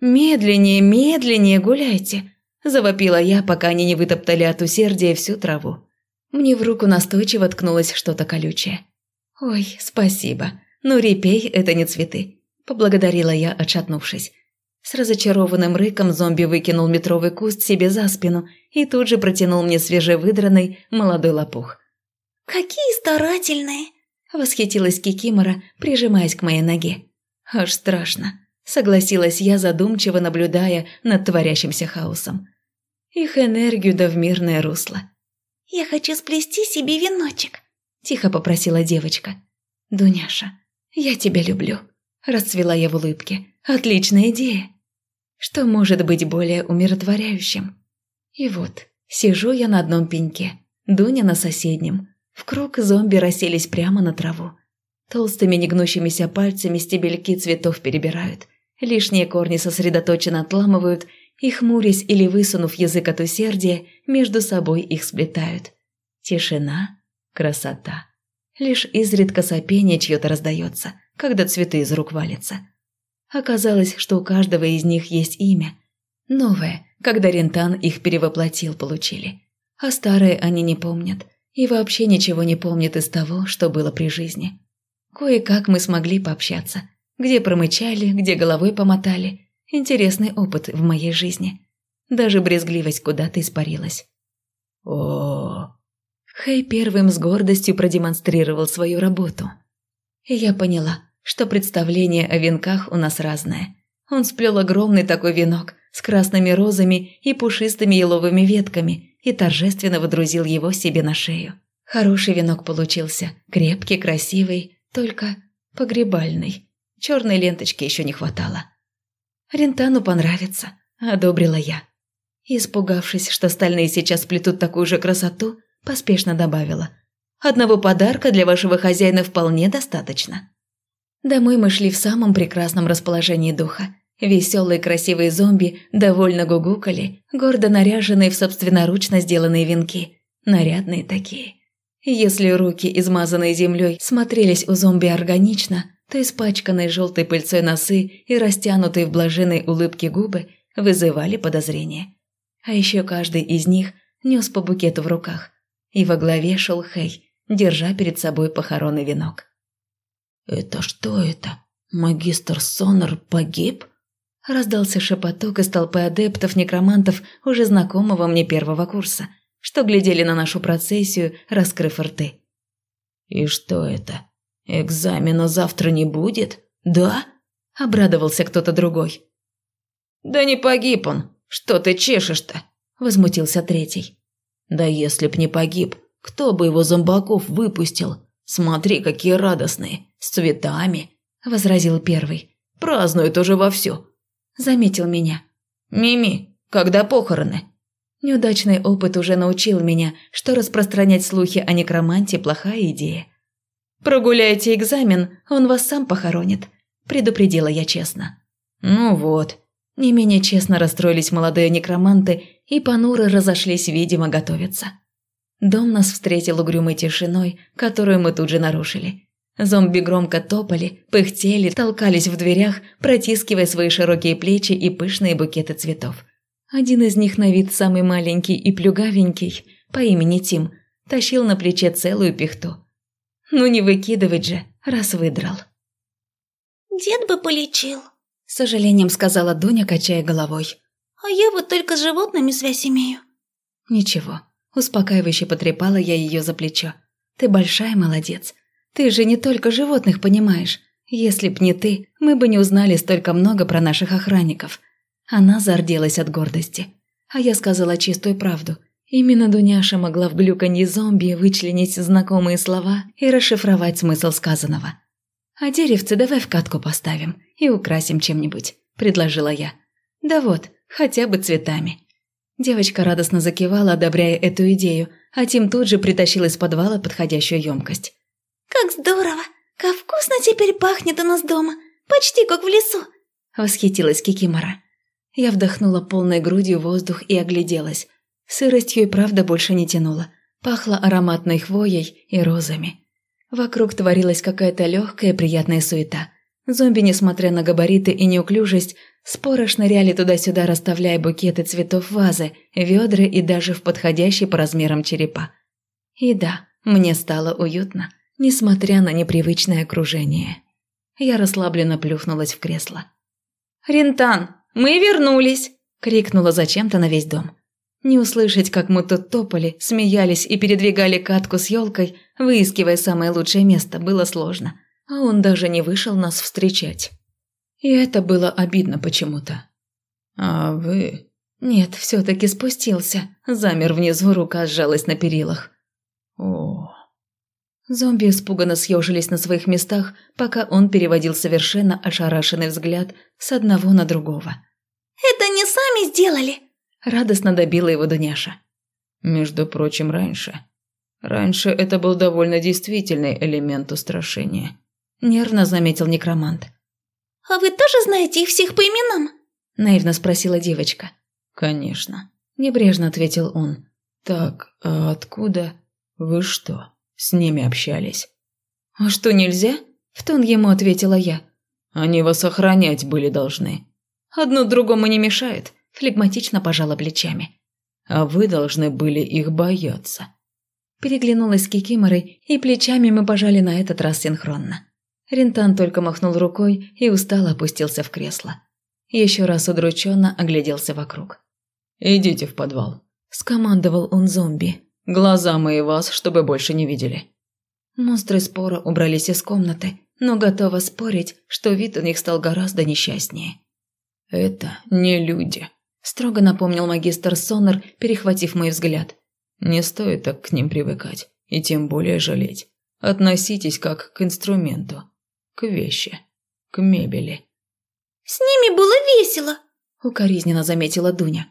«Медленнее, медленнее гуляйте!» – завопила я, пока они не вытоптали от усердия всю траву. Мне в руку настойчиво ткнулось что-то колючее. «Ой, спасибо, но репей – это не цветы», – поблагодарила я, отшатнувшись. С разочарованным рыком зомби выкинул метровый куст себе за спину и тут же протянул мне свежевыдранный молодой лопух. «Какие старательные!» – восхитилась Кикимора, прижимаясь к моей ноге. «Аж страшно», – согласилась я, задумчиво наблюдая над творящимся хаосом. Их энергию да в мирное русло. «Я хочу сплести себе веночек», – тихо попросила девочка. «Дуняша, я тебя люблю», – расцвела я в улыбке. «Отличная идея. Что может быть более умиротворяющим?» И вот, сижу я на одном пеньке, Дуня на соседнем. В круг зомби расселись прямо на траву. Толстыми негнущимися пальцами стебельки цветов перебирают. Лишние корни сосредоточенно отламывают и, хмурясь или высунув язык от усердия, между собой их сплетают. Тишина, красота. Лишь изредка сопение чье-то раздается, когда цветы из рук валятся. Оказалось, что у каждого из них есть имя. Новое, когда Рентан их перевоплотил, получили. А старые они не помнят. И вообще ничего не помнят из того, что было при жизни. Кое-как мы смогли пообщаться. Где промычали, где головой помотали – Интересный опыт в моей жизни. Даже брезгливость куда-то испарилась. О, Хэй первым с гордостью продемонстрировал свою работу. Я поняла, что представление о венках у нас разное. Он сплел огромный такой венок с красными розами и пушистыми еловыми ветками и торжественно водрузил его себе на шею. Хороший венок получился, крепкий, красивый, только погребальный. Черной ленточки еще не хватало. Рентану понравится», – одобрила я. Испугавшись, что остальные сейчас плетут такую же красоту, поспешно добавила. «Одного подарка для вашего хозяина вполне достаточно». Домой мы шли в самом прекрасном расположении духа. Веселые красивые зомби довольно гугукали, гордо наряженные в собственноручно сделанные венки. Нарядные такие. Если руки, измазанные землей, смотрелись у зомби органично, то испачканные желтой пыльцой носы и растянутые в блаженной улыбке губы вызывали подозрения. А еще каждый из них нес по букету в руках, и во главе шел Хей, держа перед собой похоронный венок. «Это что это? Магистр Сонор погиб?» Раздался шепоток из толпы адептов-некромантов уже знакомого мне первого курса. что глядели на нашу процессию, раскрыв рты. «И что это? Экзамена завтра не будет? Да?» – обрадовался кто-то другой. «Да не погиб он. Что ты чешешь-то?» – возмутился третий. «Да если б не погиб, кто бы его зомбаков выпустил? Смотри, какие радостные, с цветами!» – возразил первый. «Празднуют уже вовсю!» – заметил меня. «Мими, когда похороны?» Неудачный опыт уже научил меня, что распространять слухи о некроманте – плохая идея. «Прогуляйте экзамен, он вас сам похоронит», – предупредила я честно. «Ну вот». Не менее честно расстроились молодые некроманты и понуро разошлись, видимо, готовиться. Дом нас встретил угрюмой тишиной, которую мы тут же нарушили. Зомби громко топали, пыхтели, толкались в дверях, протискивая свои широкие плечи и пышные букеты цветов. Один из них на вид самый маленький и плюгавенький, по имени Тим, тащил на плече целую пихту. Ну не выкидывать же, раз выдрал. «Дед бы полечил», – с сожалением сказала Дуня, качая головой. «А я вот только с животными связь имею». «Ничего», – успокаивающе потрепала я ее за плечо. «Ты большая молодец. Ты же не только животных понимаешь. Если б не ты, мы бы не узнали столько много про наших охранников». Она зарделась от гордости. А я сказала чистую правду. Именно Дуняша могла в глюканье зомби вычленить знакомые слова и расшифровать смысл сказанного. «А деревце давай в катку поставим и украсим чем-нибудь», – предложила я. «Да вот, хотя бы цветами». Девочка радостно закивала, одобряя эту идею, а Тим тут же притащил из подвала подходящую емкость. «Как здорово! Как вкусно теперь пахнет у нас дома! Почти как в лесу!» – восхитилась Кикимора. Я вдохнула полной грудью воздух и огляделась. Сыростью и правда больше не тянуло. Пахло ароматной хвоей и розами. Вокруг творилась какая-то легкая приятная суета. Зомби, несмотря на габариты и неуклюжесть, споро шныряли туда-сюда, расставляя букеты цветов в вазы, ведра и даже в подходящие по размерам черепа. И да, мне стало уютно несмотря на непривычное окружение. Я расслабленно плюхнулась в кресло. «Рентан, мы вернулись!» – крикнула зачем-то на весь дом. Не услышать, как мы тут топали, смеялись и передвигали катку с елкой, выискивая самое лучшее место, было сложно. А он даже не вышел нас встречать. И это было обидно почему-то. «А вы...» Нет, все-таки спустился. Замер внизу, рука сжалась на перилах. «О, Зомби испуганно съежились на своих местах, пока он переводил совершенно ошарашенный взгляд с одного на другого. «Это не сами сделали?» – радостно добила его Дуняша. «Между прочим, раньше. Раньше это был довольно действительный элемент устрашения», – нервно заметил некромант. «А вы тоже знаете их всех по именам?» – наивно спросила девочка. «Конечно», – небрежно ответил он. «Так, а откуда? Вы что?» с ними общались. «А что, нельзя?» – в тон ему ответила я. «Они вас охранять были должны». «Одно другому не мешает», – флегматично пожала плечами. «А вы должны были их бояться». Переглянулась с Кикиморой, и плечами мы пожали на этот раз синхронно. Рентан только махнул рукой и устало опустился в кресло. Еще раз удрученно огляделся вокруг. «Идите в подвал», – скомандовал он зомби, Глаза мои вас, чтобы больше не видели». Монстры спора убрались из комнаты, но готова спорить, что вид у них стал гораздо несчастнее. «Это не люди», – строго напомнил магистр Сонор, перехватив мой взгляд. «Не стоит так к ним привыкать, и тем более жалеть. Относитесь как к инструменту, к вещи, к мебели». «С ними было весело», – укоризненно заметила Дуня.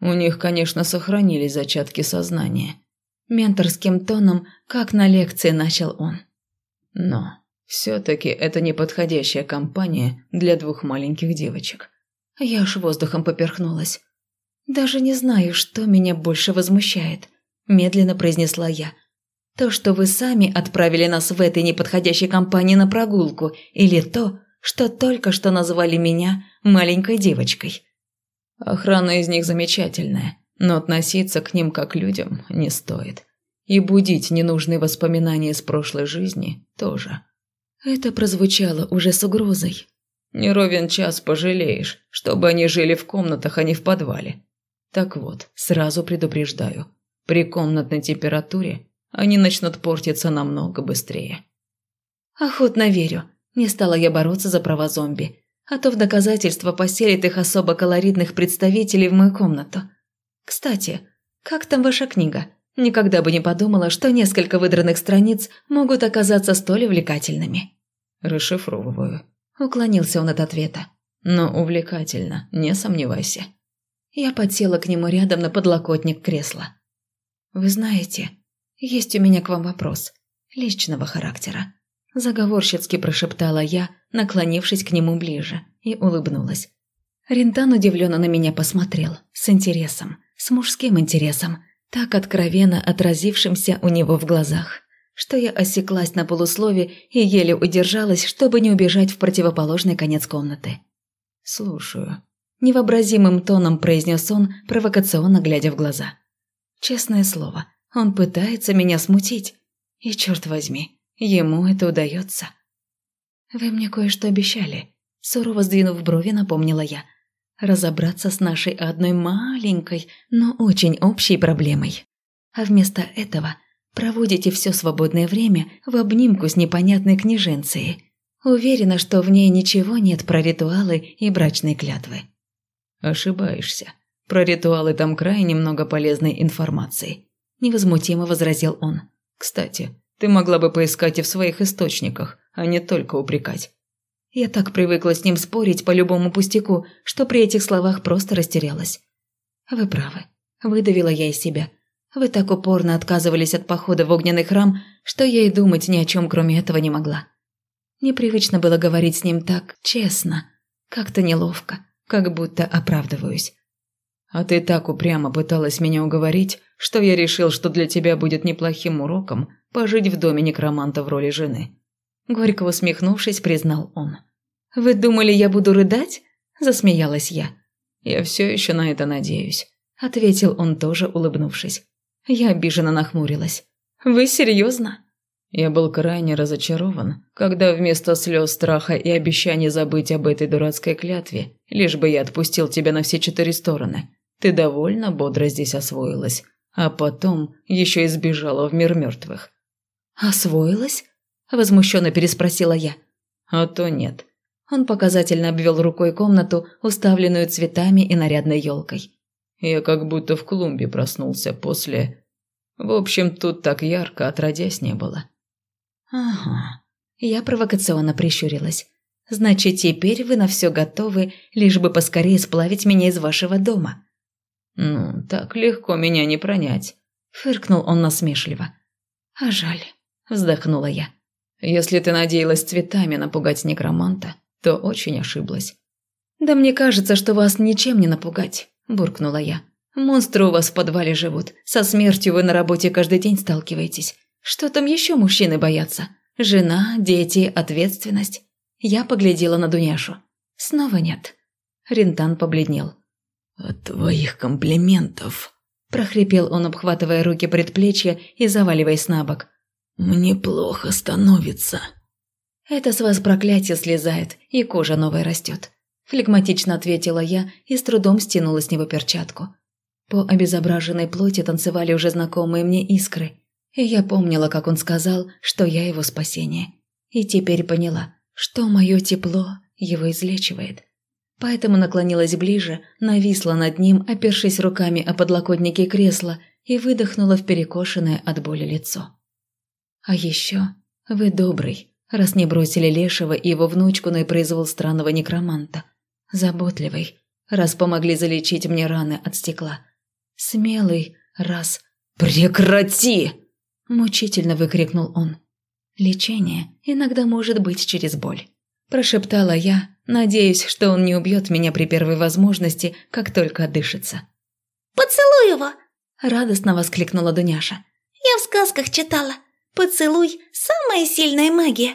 У них, конечно, сохранились зачатки сознания. Менторским тоном, как на лекции начал он. Но все-таки это неподходящая компания для двух маленьких девочек. Я аж воздухом поперхнулась. «Даже не знаю, что меня больше возмущает», – медленно произнесла я. «То, что вы сами отправили нас в этой неподходящей компании на прогулку, или то, что только что назвали меня маленькой девочкой?» Охрана из них замечательная, но относиться к ним как к людям не стоит. И будить ненужные воспоминания из прошлой жизни тоже. Это прозвучало уже с угрозой. Не ровен час пожалеешь, чтобы они жили в комнатах, а не в подвале. Так вот, сразу предупреждаю. При комнатной температуре они начнут портиться намного быстрее. Охотно верю. Не стала я бороться за права зомби. А то в доказательство поселит их особо колоритных представителей в мою комнату. Кстати, как там ваша книга? Никогда бы не подумала, что несколько выдранных страниц могут оказаться столь увлекательными. Расшифровываю. Уклонился он от ответа. Но увлекательно, не сомневайся. Я подсела к нему рядом на подлокотник кресла. «Вы знаете, есть у меня к вам вопрос. Личного характера». Заговорщицки прошептала я, наклонившись к нему ближе, и улыбнулась. Рентан удивленно на меня посмотрел, с интересом, с мужским интересом, так откровенно отразившимся у него в глазах, что я осеклась на полуслове и еле удержалась, чтобы не убежать в противоположный конец комнаты. «Слушаю», – невообразимым тоном произнес он, провокационно глядя в глаза. Честное слово, он пытается меня смутить. И черт возьми, ему это удается. «Вы мне кое-что обещали», – сурово сдвинув брови, напомнила я. «Разобраться с нашей одной маленькой, но очень общей проблемой. А вместо этого проводите все свободное время в обнимку с непонятной княженцией. Уверена, что в ней ничего нет про ритуалы и брачные клятвы». «Ошибаешься. Про ритуалы там крайне много полезной информации», – невозмутимо возразил он. «Кстати, ты могла бы поискать и в своих источниках, а не только упрекать». Я так привыкла с ним спорить по любому пустяку, что при этих словах просто растерялась. «Вы правы», – выдавила я из себя. «Вы так упорно отказывались от похода в огненный храм, что я и думать ни о чем кроме этого не могла». Непривычно было говорить с ним так честно, как-то неловко, как будто оправдываюсь. А ты так упрямо пыталась меня уговорить, что я решил, что для тебя будет неплохим уроком пожить в доме некроманта в роли жены. Горько усмехнувшись, признал он. «Вы думали, я буду рыдать?» – засмеялась я. «Я все еще на это надеюсь», – ответил он тоже, улыбнувшись. Я обиженно нахмурилась. «Вы серьезно?» Я был крайне разочарован, когда вместо слез страха и обещаний забыть об этой дурацкой клятве, лишь бы я отпустил тебя на все четыре стороны, ты довольно бодро здесь освоилась, а потом еще и сбежала в мир мертвых». «Освоилась?» – возмущенно переспросила я. «А то нет». Он показательно обвел рукой комнату, уставленную цветами и нарядной елкой. «Я как будто в клумбе проснулся после... В общем, тут так ярко отродясь не было». «Ага». Я провокационно прищурилась. «Значит, теперь вы на все готовы, лишь бы поскорее сплавить меня из вашего дома». «Ну, так легко меня не пронять», – фыркнул он насмешливо. «А жаль», – вздохнула я. «Если ты надеялась цветами напугать некроманта, то очень ошиблась». «Да мне кажется, что вас ничем не напугать», – буркнула я. «Монстры у вас в подвале живут. Со смертью вы на работе каждый день сталкиваетесь. Что там еще мужчины боятся? Жена, дети, ответственность?» Я поглядела на Дуняшу. «Снова нет». Рентан побледнел. «От твоих комплиментов», – прохрипел он, обхватывая руки предплечья и заваливаясь на бок. «Мне плохо становится». «Это с вас проклятие слезает, и кожа новая растет», – флегматично ответила я и с трудом стянула с него перчатку. По обезображенной плоти танцевали уже знакомые мне искры, и я помнила, как он сказал, что я его спасение. И теперь поняла, что мое тепло его излечивает поэтому наклонилась ближе, нависла над ним, опершись руками о подлокотники кресла и выдохнула в перекошенное от боли лицо. «А еще вы добрый, раз не бросили Лешего и его внучку на произвол странного некроманта. Заботливый, раз помогли залечить мне раны от стекла. Смелый, раз...» «Прекрати!» – мучительно выкрикнул он. «Лечение иногда может быть через боль», – прошептала я, Надеюсь, что он не убьет меня при первой возможности, как только отдышится. «Поцелуй его!» – радостно воскликнула Дуняша. «Я в сказках читала. Поцелуй – самая сильная магия.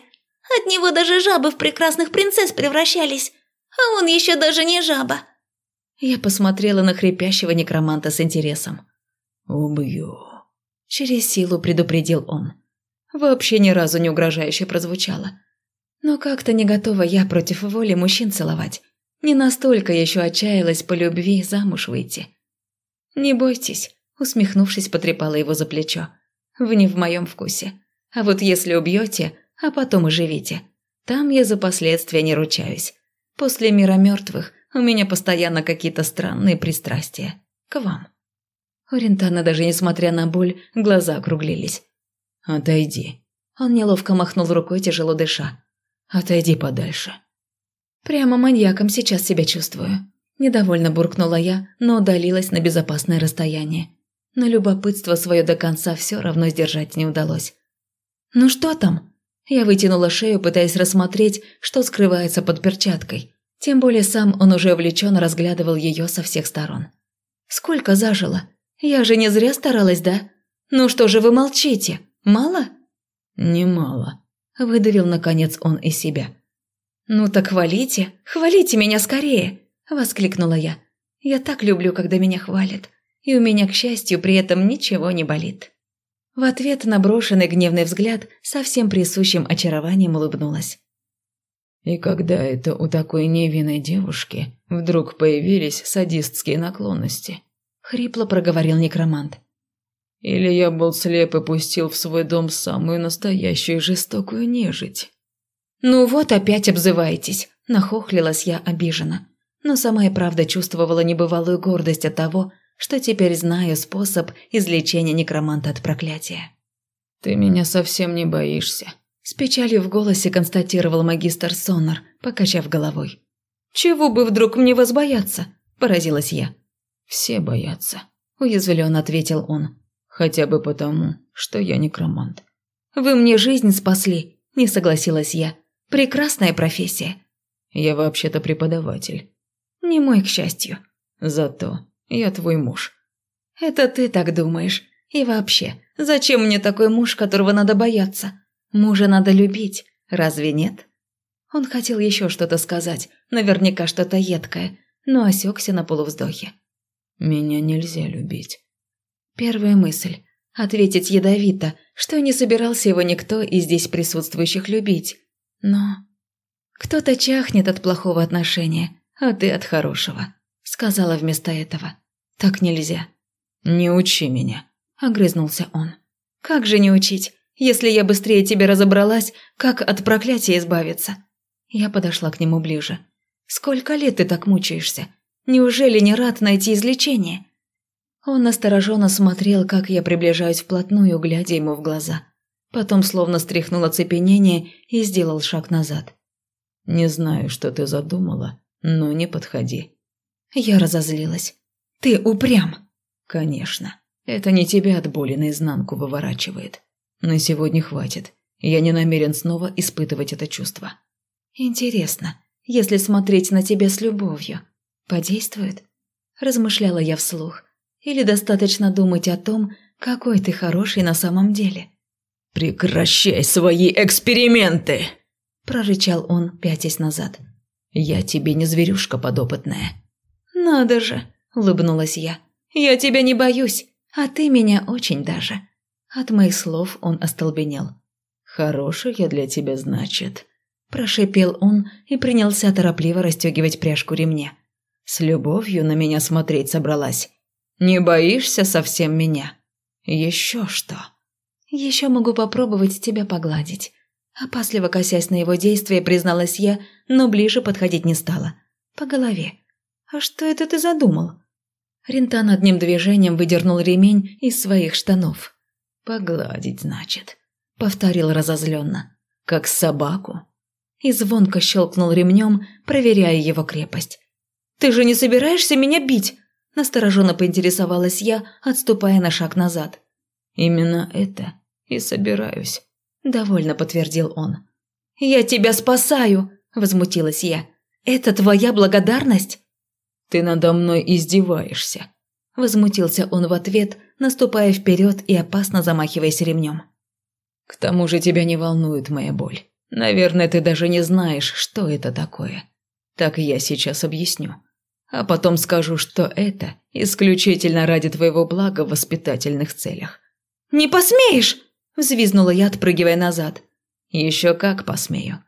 От него даже жабы в прекрасных принцесс превращались. А он еще даже не жаба». Я посмотрела на хрипящего некроманта с интересом. «Убью», – через силу предупредил он. Вообще ни разу не угрожающе прозвучало. Но как-то не готова я против воли мужчин целовать. Не настолько еще отчаялась по любви замуж выйти. «Не бойтесь», Усмехнувшись, потрепала его за плечо. «Вы не в моем вкусе. А вот если убьете, а потом оживите, там я за последствия не ручаюсь. После мира мертвых у меня постоянно какие-то странные пристрастия. К вам». У Рентана, даже несмотря на боль, глаза округлились. «Отойди». Он неловко махнул рукой, тяжело дыша. «Отойди подальше». Прямо маньяком сейчас себя чувствую. Недовольно буркнула я, но удалилась на безопасное расстояние. Но любопытство свое до конца все равно сдержать не удалось. «Ну что там?» Я вытянула шею, пытаясь рассмотреть, что скрывается под перчаткой. Тем более сам он уже увлеченно разглядывал ее со всех сторон. «Сколько зажило? Я же не зря старалась, да? Ну что же вы молчите? Мало?» «Немало», – выдавил наконец он из себя. «Ну так хвалите, хвалите меня скорее!» – воскликнула я. «Я так люблю, когда меня хвалят, и у меня, к счастью, при этом ничего не болит». В ответ на брошенный гневный взгляд со всем присущим очарованием улыбнулась. И когда это у такой невинной девушки вдруг появились садистские наклонности? Хрипло проговорил некромант. Или я был слеп и пустил в свой дом самую настоящую жестокую нежить? «Ну вот опять обзываетесь», – нахохлилась я обиженно. Но сама и правда чувствовала небывалую гордость от того, что теперь знаю способ излечения некроманта от проклятия. «Ты меня совсем не боишься», – с печалью в голосе констатировал магистр Соннер, покачав головой. «Чего бы вдруг мне вас бояться?» – поразилась я. «Все боятся», – уязвленно ответил он. «Хотя бы потому, что я некромант». «Вы мне жизнь спасли», – не согласилась я. Прекрасная профессия. Я вообще-то преподаватель. Не мой, к счастью. Зато я твой муж. Это ты так думаешь. И вообще, зачем мне такой муж, которого надо бояться? Мужа надо любить, разве нет? Он хотел еще что-то сказать, наверняка что-то едкое, но осекся на полувздохе. Меня нельзя любить. Первая мысль – ответить ядовито, что не собирался его никто из здесь присутствующих любить. Но... «Кто-то чахнет от плохого отношения, а ты от хорошего», — сказала вместо этого. «Так нельзя». «Не учи меня», — огрызнулся он. «Как же не учить, если я быстрее тебе разобралась, как от проклятия избавиться?» Я подошла к нему ближе. «Сколько лет ты так мучаешься? Неужели не рад найти излечение?» Он настороженно смотрел, как я приближаюсь вплотную, глядя ему в глаза. Потом словно стряхнул оцепенение и сделал шаг назад. «Не знаю, что ты задумала, но не подходи». Я разозлилась. «Ты упрям!» «Конечно. Это не тебя от боли наизнанку выворачивает. На сегодня хватит. Я не намерен снова испытывать это чувство». «Интересно, если смотреть на тебя с любовью, подействует?» Размышляла я вслух. «Или достаточно думать о том, какой ты хороший на самом деле?» «Прекращай свои эксперименты!» – прорычал он, пятясь назад. «Я тебе не зверюшка подопытная». «Надо же!» – улыбнулась я. «Я тебя не боюсь, а ты меня очень даже». От моих слов он остолбенел. «Хорошая для тебя, значит», – прошипел он и принялся торопливо расстегивать пряжку ремня. «С любовью на меня смотреть собралась. Не боишься совсем меня? Еще что?» «Еще могу попробовать тебя погладить». Опасливо косясь на его действия, призналась я, но ближе подходить не стала. «По голове. А что это ты задумал?» Рентан одним движением выдернул ремень из своих штанов. «Погладить, значит», — повторил разозленно. «Как собаку». И звонко щелкнул ремнем, проверяя его крепость. «Ты же не собираешься меня бить?» – настороженно поинтересовалась я, отступая на шаг назад. «Именно это и собираюсь», – довольно подтвердил он. «Я тебя спасаю!» – возмутилась я. «Это твоя благодарность?» «Ты надо мной издеваешься», – возмутился он в ответ, наступая вперед и опасно замахиваясь ремнем. «К тому же тебя не волнует моя боль. Наверное, ты даже не знаешь, что это такое. Так я сейчас объясню. А потом скажу, что это исключительно ради твоего блага в воспитательных целях. «Не посмеешь!» – взвизнула я, отпрыгивая назад. «Еще как посмею».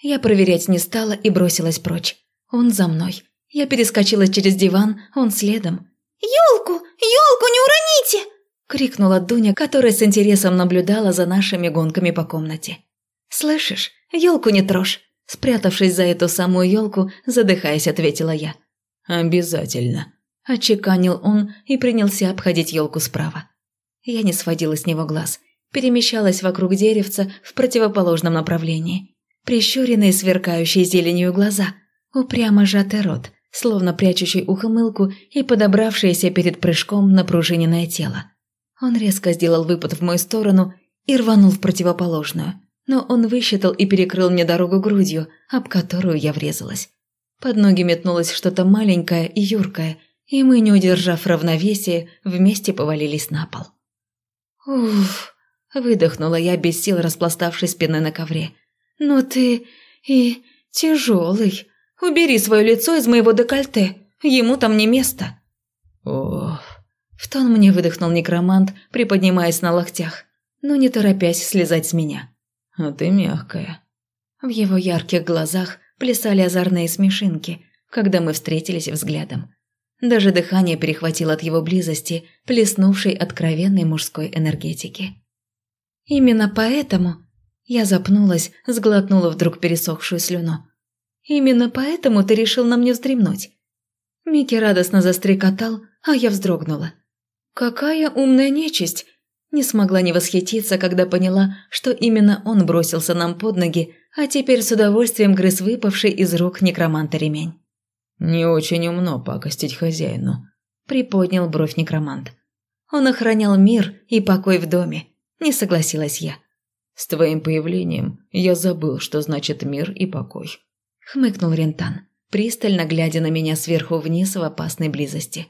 Я проверять не стала и бросилась прочь. Он за мной. Я перескочила через диван, он следом. Елку! Елку не уроните!» – крикнула Дуня, которая с интересом наблюдала за нашими гонками по комнате. «Слышишь, елку не трожь!» Спрятавшись за эту самую елку, задыхаясь, ответила я. «Обязательно», – отчеканил он и принялся обходить елку справа. Я не сводила с него глаз, перемещалась вокруг деревца в противоположном направлении. Прищуренные, сверкающие зеленью глаза, упрямо сжатый рот, словно прячущий ухмылку и подобравшееся перед прыжком напружиненное тело. Он резко сделал выпад в мою сторону и рванул в противоположную – но он высчитал и перекрыл мне дорогу грудью, об которую я врезалась. Под ноги метнулось что-то маленькое и юркое, и мы, не удержав равновесия, вместе повалились на пол. «Уф!» – выдохнула я, без сил распластавшись спиной на ковре. «Ну ты и тяжелый. Убери свое лицо из моего декольте, ему там не место». «Ох!» – в тон мне выдохнул некромант, приподнимаясь на локтях, но не торопясь слезать с меня а ты мягкая». В его ярких глазах плясали озорные смешинки, когда мы встретились взглядом. Даже дыхание перехватило от его близости, плеснувшей откровенной мужской энергетики. Именно поэтому я запнулась, сглотнула вдруг пересохшую слюну. Именно поэтому ты решил на мне вздремнуть. Микки радостно застрекотал, а я вздрогнула. Какая умная нечисть не смогла не восхититься, когда поняла, что именно он бросился нам под ноги, а теперь с удовольствием грыз выпавший из рук некроманта ремень. «Не очень умно пакостить хозяину», – приподнял бровь некромант. «Он охранял мир и покой в доме», – не согласилась я. «С твоим появлением я забыл, что значит мир и покой», – хмыкнул Рентан, пристально глядя на меня сверху вниз в опасной близости.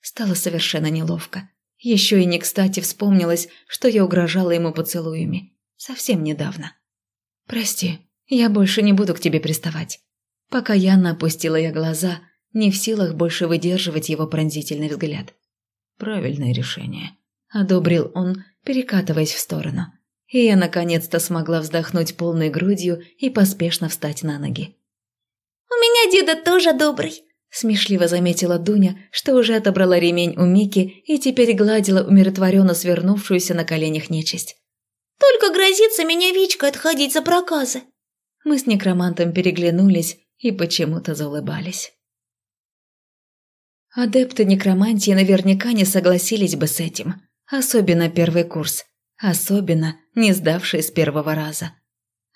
Стало совершенно неловко. Еще и не кстати вспомнилось, что я угрожала ему поцелуями. Совсем недавно. «Прости, я больше не буду к тебе приставать». Пока Яна опустила я глаза, не в силах больше выдерживать его пронзительный взгляд. «Правильное решение», – одобрил он, перекатываясь в сторону. И я наконец-то смогла вздохнуть полной грудью и поспешно встать на ноги. «У меня деда тоже добрый», Смешливо заметила Дуня, что уже отобрала ремень у Мики и теперь гладила умиротворенно свернувшуюся на коленях нечисть. «Только грозится меня Вичка отходить за проказы». Мы с некромантом переглянулись и почему-то заулыбались. Адепты некромантии наверняка не согласились бы с этим. Особенно первый курс. Особенно не сдавшие с первого раза.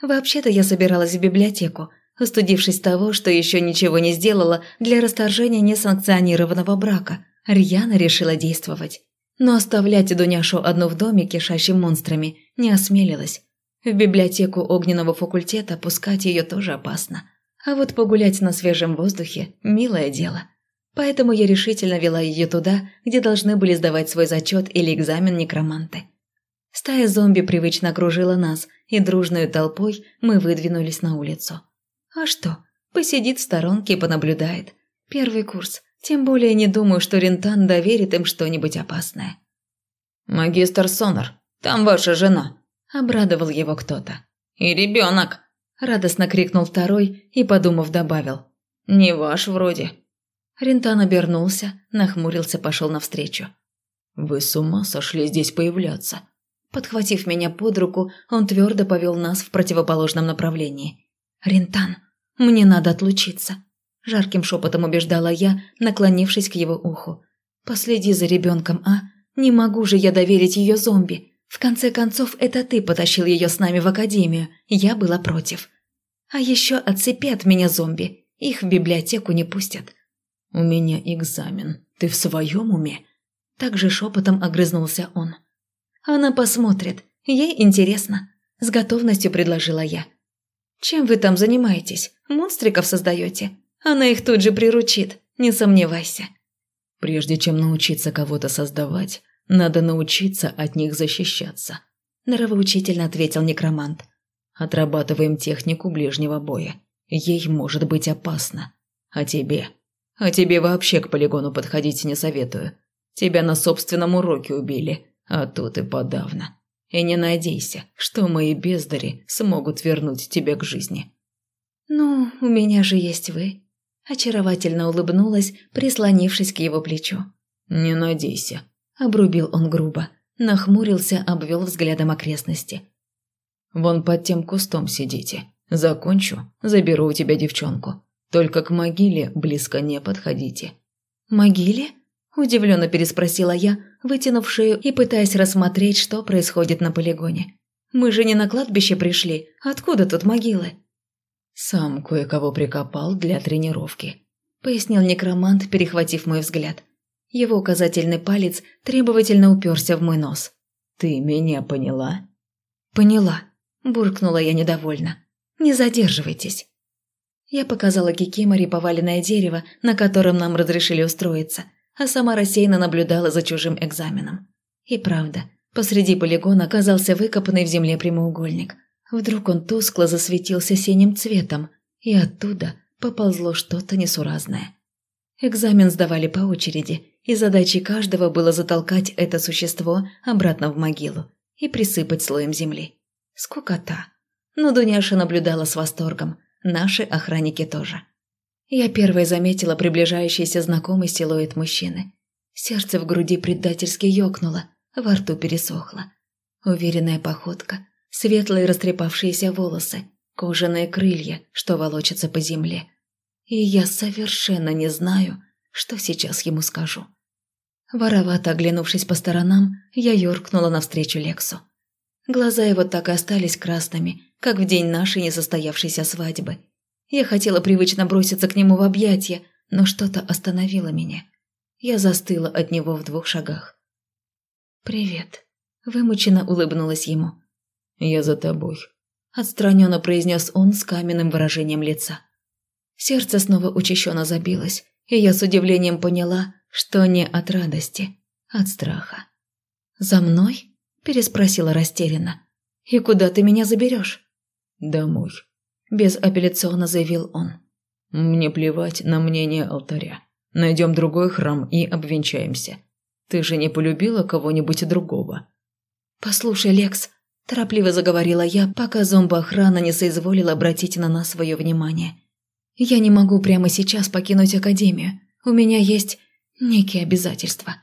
Вообще-то я собиралась в библиотеку, устудившись того, что еще ничего не сделала для расторжения несанкционированного брака. Рьяна решила действовать. Но оставлять Дуняшу одну в доме, кишащим монстрами, не осмелилась. В библиотеку огненного факультета пускать ее тоже опасно. А вот погулять на свежем воздухе – милое дело. Поэтому я решительно вела ее туда, где должны были сдавать свой зачет или экзамен некроманты. Стая зомби привычно окружила нас, и дружной толпой мы выдвинулись на улицу. А что, посидит в сторонке и понаблюдает. Первый курс. Тем более не думаю, что Рентан доверит им что-нибудь опасное. «Магистр Сонор, там ваша жена», – обрадовал его кто-то. «И ребенок», – радостно крикнул второй и, подумав, добавил. «Не ваш вроде». Рентан обернулся, нахмурился, пошел навстречу. «Вы с ума сошли здесь появляться?» Подхватив меня под руку, он твердо повел нас в противоположном направлении. «Рентан, мне надо отлучиться», – жарким шепотом убеждала я, наклонившись к его уху. «Последи за ребенком, а? Не могу же я доверить ее зомби. В конце концов, это ты потащил ее с нами в академию, я была против. А еще отцепи от меня зомби, их в библиотеку не пустят». «У меня экзамен. Ты в своем уме?» Также шепотом огрызнулся он. «Она посмотрит. Ей интересно», – с готовностью предложила я. «Чем вы там занимаетесь? Монстриков создаете? Она их тут же приручит, не сомневайся». «Прежде чем научиться кого-то создавать, надо научиться от них защищаться», – нравоучительно ответил некромант. «Отрабатываем технику ближнего боя. Ей может быть опасно. А тебе? А тебе вообще к полигону подходить не советую. Тебя на собственном уроке убили, а тут и подавно». И не надейся, что мои бездари смогут вернуть тебя к жизни. «Ну, у меня же есть вы», – очаровательно улыбнулась, прислонившись к его плечу. «Не надейся», – обрубил он грубо, нахмурился, обвел взглядом окрестности. «Вон под тем кустом сидите. Закончу, заберу у тебя девчонку. Только к могиле близко не подходите». «Могиле?» – удивленно переспросила я, вытянув шею и пытаясь рассмотреть, что происходит на полигоне. «Мы же не на кладбище пришли. Откуда тут могилы?» «Сам кое-кого прикопал для тренировки», – пояснил некромант, перехватив мой взгляд. Его указательный палец требовательно уперся в мой нос. «Ты меня поняла?» «Поняла», – буркнула я недовольно. «Не задерживайтесь». Я показала Кикиморе поваленное дерево, на котором нам разрешили устроиться, а сама рассеянно наблюдала за чужим экзаменом. И правда, посреди полигона оказался выкопанный в земле прямоугольник. Вдруг он тускло засветился синим цветом, и оттуда поползло что-то несуразное. Экзамен сдавали по очереди, и задачей каждого было затолкать это существо обратно в могилу и присыпать слоем земли. Скукота. Но Дуняша наблюдала с восторгом, наши охранники тоже. Я первой заметила приближающийся знакомый силуэт мужчины. Сердце в груди предательски ёкнуло, во рту пересохло. Уверенная походка, светлые растрепавшиеся волосы, кожаные крылья, что волочатся по земле. И я совершенно не знаю, что сейчас ему скажу. Воровато оглянувшись по сторонам, я юркнула навстречу Лексу. Глаза его так и остались красными, как в день нашей несостоявшейся свадьбы. Я хотела привычно броситься к нему в объятия, но что-то остановило меня. Я застыла от него в двух шагах. «Привет», – вымученно улыбнулась ему. «Я за тобой», – отстраненно произнес он с каменным выражением лица. Сердце снова учащенно забилось, и я с удивлением поняла, что не от радости, от страха. «За мной?» – переспросила растерянно. «И куда ты меня заберешь?» «Домой», – безапелляционно заявил он. «Мне плевать на мнение алтаря. Найдем другой храм и обвенчаемся. Ты же не полюбила кого-нибудь другого?» «Послушай, Лекс», – торопливо заговорила я, пока зомбоохрана не соизволила обратить на нас свое внимание. «Я не могу прямо сейчас покинуть Академию. У меня есть некие обязательства».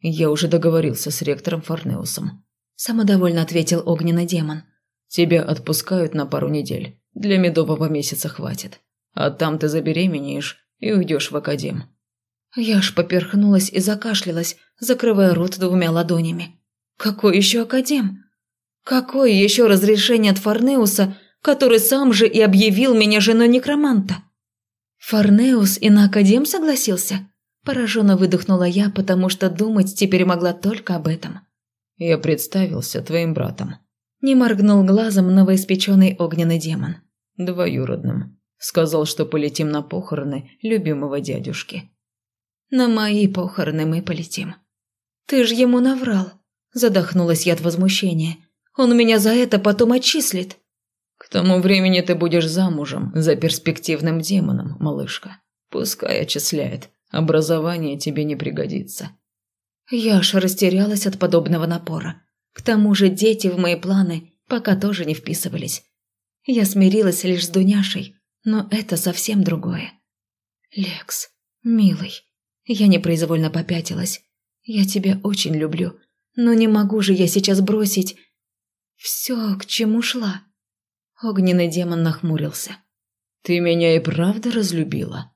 «Я уже договорился с ректором Форнеусом», – самодовольно ответил огненный демон. «Тебя отпускают на пару недель. Для медового месяца хватит. А там ты забеременеешь и уйдешь в академ». Я аж поперхнулась и закашлялась, закрывая рот двумя ладонями. «Какой еще академ? Какое еще разрешение от Форнеуса, который сам же и объявил меня женой некроманта?» «Форнеус и на академ согласился?» Пораженно выдохнула я, потому что думать теперь могла только об этом. «Я представился твоим братом». Не моргнул глазом новоиспеченный огненный демон. «Двоюродным. Сказал, что полетим на похороны любимого дядюшки». «На мои похороны мы полетим». «Ты ж ему наврал», – задохнулась я от возмущения. «Он меня за это потом отчислит». «К тому времени ты будешь замужем за перспективным демоном, малышка. Пускай отчисляет. Образование тебе не пригодится». Я аж растерялась от подобного напора. К тому же дети в мои планы пока тоже не вписывались. Я смирилась лишь с Дуняшей, но это совсем другое. «Лекс, милый», я непроизвольно попятилась. «Я тебя очень люблю, но не могу же я сейчас бросить...» «Все, к чему шла?» Огненный демон нахмурился. «Ты меня и правда разлюбила?»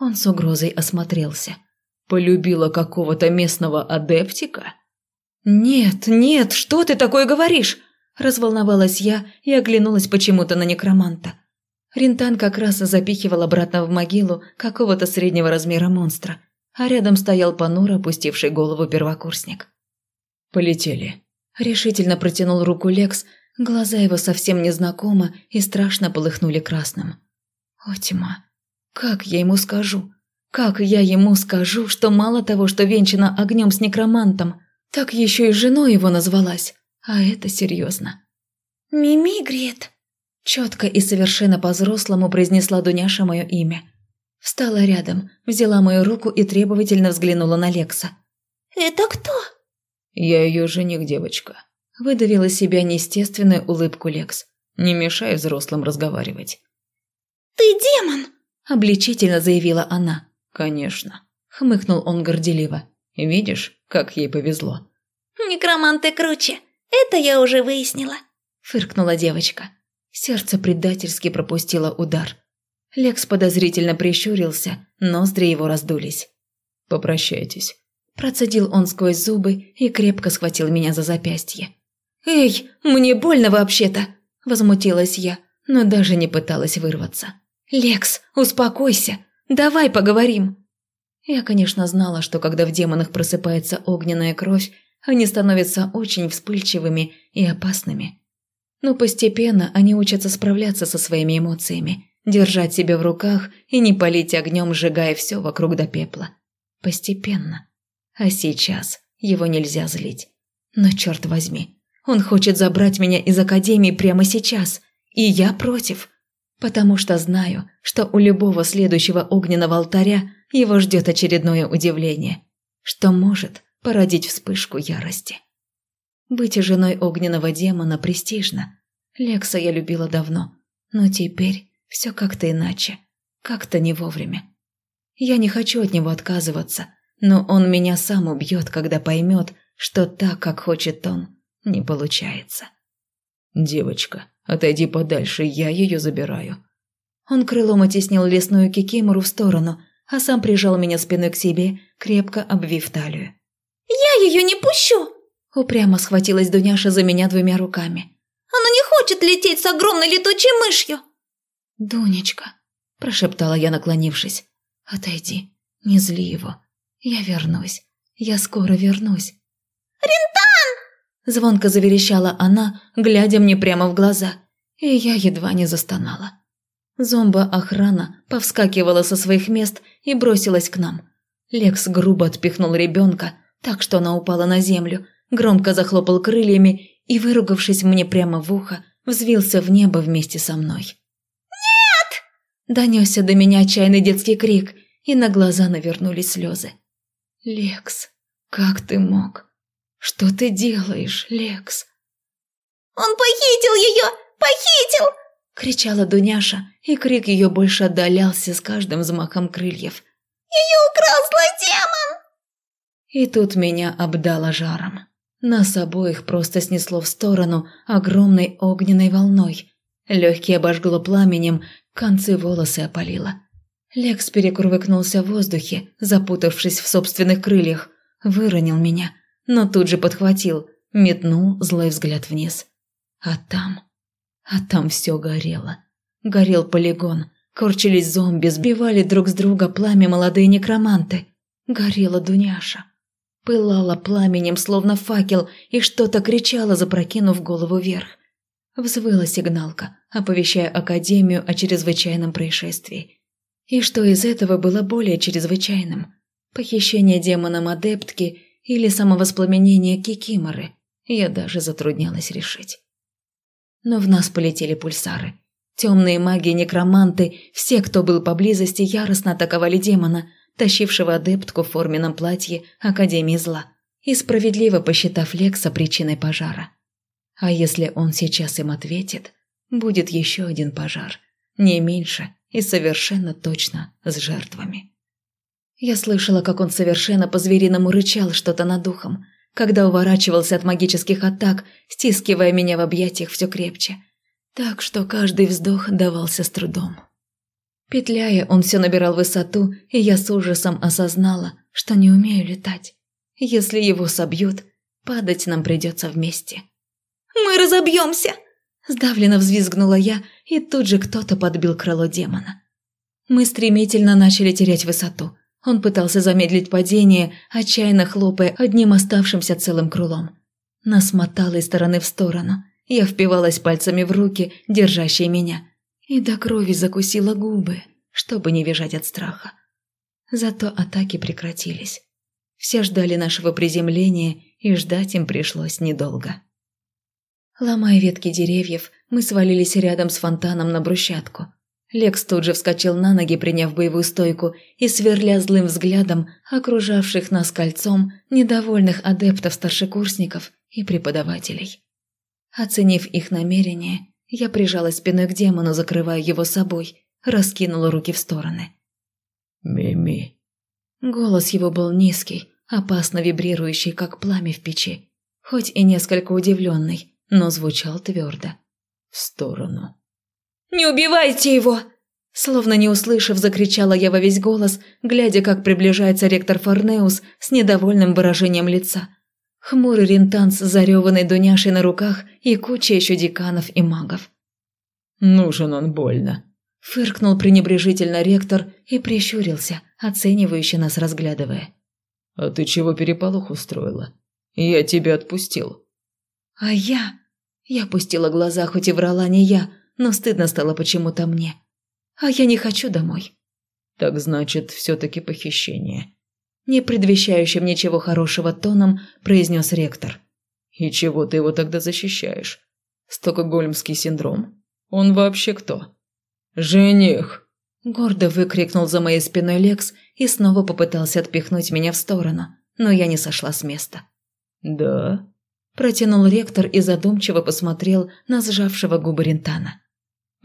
Он с угрозой осмотрелся. «Полюбила какого-то местного адептика?» «Нет, нет, что ты такое говоришь?» Разволновалась я и оглянулась почему-то на некроманта. Ринтан как раз запихивал обратно в могилу какого-то среднего размера монстра, а рядом стоял понуро опустивший голову первокурсник. «Полетели», – решительно протянул руку Лекс, глаза его совсем незнакомо и страшно полыхнули красным. «О, тьма, как я ему скажу? Как я ему скажу, что мало того, что венчана огнем с некромантом, так еще и женой его назвалась, а это серьезно. «Мими грет», – четко и совершенно по-взрослому произнесла Дуняша мое имя. Встала рядом, взяла мою руку и требовательно взглянула на Лекса. «Это кто?» «Я ее жених, девочка», – выдавила себя неестественную улыбку Лекс. «Не мешай взрослым разговаривать». «Ты демон!» – обличительно заявила она. «Конечно», – хмыкнул он горделиво. Видишь, как ей повезло?» «Некроманты круче, это я уже выяснила», – фыркнула девочка. Сердце предательски пропустило удар. Лекс подозрительно прищурился, ноздри его раздулись. «Попрощайтесь». Процедил он сквозь зубы и крепко схватил меня за запястье. «Эй, мне больно вообще-то!» – возмутилась я, но даже не пыталась вырваться. «Лекс, успокойся! Давай поговорим!» Я, конечно, знала, что когда в демонах просыпается огненная кровь, они становятся очень вспыльчивыми и опасными. Но постепенно они учатся справляться со своими эмоциями, держать себя в руках и не палить огнем, сжигая все вокруг до пепла. Постепенно. А сейчас его нельзя злить. Но черт возьми, он хочет забрать меня из академии прямо сейчас, и я против. Потому что знаю, что у любого следующего огненного алтаря его ждет очередное удивление, что может породить вспышку ярости. Быть женой огненного демона престижно. Лекса я любила давно, но теперь все как-то иначе, как-то не вовремя. Я не хочу от него отказываться, но он меня сам убьет, когда поймет, что так, как хочет он, не получается. «Девочка, отойди подальше, я ее забираю». Он крылом оттеснил лесную кикимору в сторону, а сам прижал меня спиной к себе, крепко обвив талию. «Я ее не пущу!» Упрямо схватилась Дуняша за меня двумя руками. «Она не хочет лететь с огромной летучей мышью!» «Дунечка», – прошептала я, наклонившись, – «отойди, не зли его. Я вернусь, я скоро вернусь». «Рентан!» – звонко заверещала она, глядя мне прямо в глаза, и я едва не застонала. Зомба-охрана повскакивала со своих мест и бросилась к нам. Лекс грубо отпихнул ребенка, так что она упала на землю, громко захлопал крыльями и, выругавшись мне прямо в ухо, взвился в небо вместе со мной. Донесся до меня отчаянный детский крик, и на глаза навернулись слезы. «Лекс, как ты мог? Что ты делаешь, Лекс?» «Он похитил ее! Похитил!» – кричала Дуняша, и крик ее больше отдалялся с каждым взмахом крыльев. «Ее украл злой демон!» И тут меня обдало жаром. Нас обоих просто снесло в сторону огромной огненной волной. Легкие обожгло пламенем, Концы волосы опалило. Лекс перекрувыкнулся в воздухе, запутавшись в собственных крыльях, выронил меня, но тут же подхватил, метнул злой взгляд вниз. А там... А там все горело. Горел полигон, корчились зомби, сбивали друг с друга пламя молодые некроманты. Горела Дуняша. Пылала пламенем, словно факел, и что-то кричала, запрокинув голову вверх. Взвыла сигналка, оповещая Академию о чрезвычайном происшествии. И что из этого было более чрезвычайным? Похищение демоном адептки или самовоспламенение Кикиморы? Я даже затруднялась решить. Но в нас полетели пульсары. Темные маги-некроманты, все, кто был поблизости, яростно атаковали демона, тащившего адептку в форменном платье Академии зла, и справедливо посчитав Лекса причиной пожара. А если он сейчас им ответит, будет еще один пожар, не меньше и совершенно точно с жертвами. Я слышала, как он совершенно по-звериному рычал что-то над духом, когда уворачивался от магических атак, стискивая меня в объятиях все крепче. Так что каждый вздох давался с трудом. Петляя, он все набирал высоту, и я с ужасом осознала, что не умею летать. Если его собьют, падать нам придется вместе. Мы разобьемся!» Сдавленно взвизгнула я, и тут же кто-то подбил крыло демона. Мы стремительно начали терять высоту. Он пытался замедлить падение, отчаянно хлопая одним оставшимся целым крылом. Нас мотало из стороны в сторону. Я впивалась пальцами в руки, держащие меня, и до крови закусила губы, чтобы не визжать от страха. Зато атаки прекратились. Все ждали нашего приземления, и ждать им пришлось недолго. Ломая ветки деревьев, мы свалились рядом с фонтаном на брусчатку. Лекс тут же вскочил на ноги, приняв боевую стойку, и сверля злым взглядом окружавших нас кольцом недовольных адептов-старшекурсников и преподавателей. Оценив их намерение, я прижала спиной к демону, закрывая его собой, раскинула руки в стороны. «Мими». Голос его был низкий, опасно вибрирующий, как пламя в печи. Хоть и несколько удивленный, но звучал твердо. В сторону. «Не убивайте его!» Словно не услышав, закричала я во весь голос, глядя, как приближается ректор Форнеус с недовольным выражением лица. Хмурый рентанс, зареванный Дуняшей на руках и куча еще деканов и магов. «Нужен он больно», – фыркнул пренебрежительно ректор и прищурился, оценивающе нас разглядывая. «А ты чего переполох устроила? Я тебя отпустил». «А я...» Я опустила глаза, хоть и врала не я, но стыдно стало почему-то мне. А я не хочу домой. Так значит, все-таки похищение. Не предвещающим ничего хорошего тоном произнес ректор. И чего ты его тогда защищаешь? Стокгольмский синдром? Он вообще кто? Жених! Гордо выкрикнул за моей спиной Лекс и снова попытался отпихнуть меня в сторону, но я не сошла с места. «Да?» – протянул ректор и задумчиво посмотрел на сжавшего губы Рентана.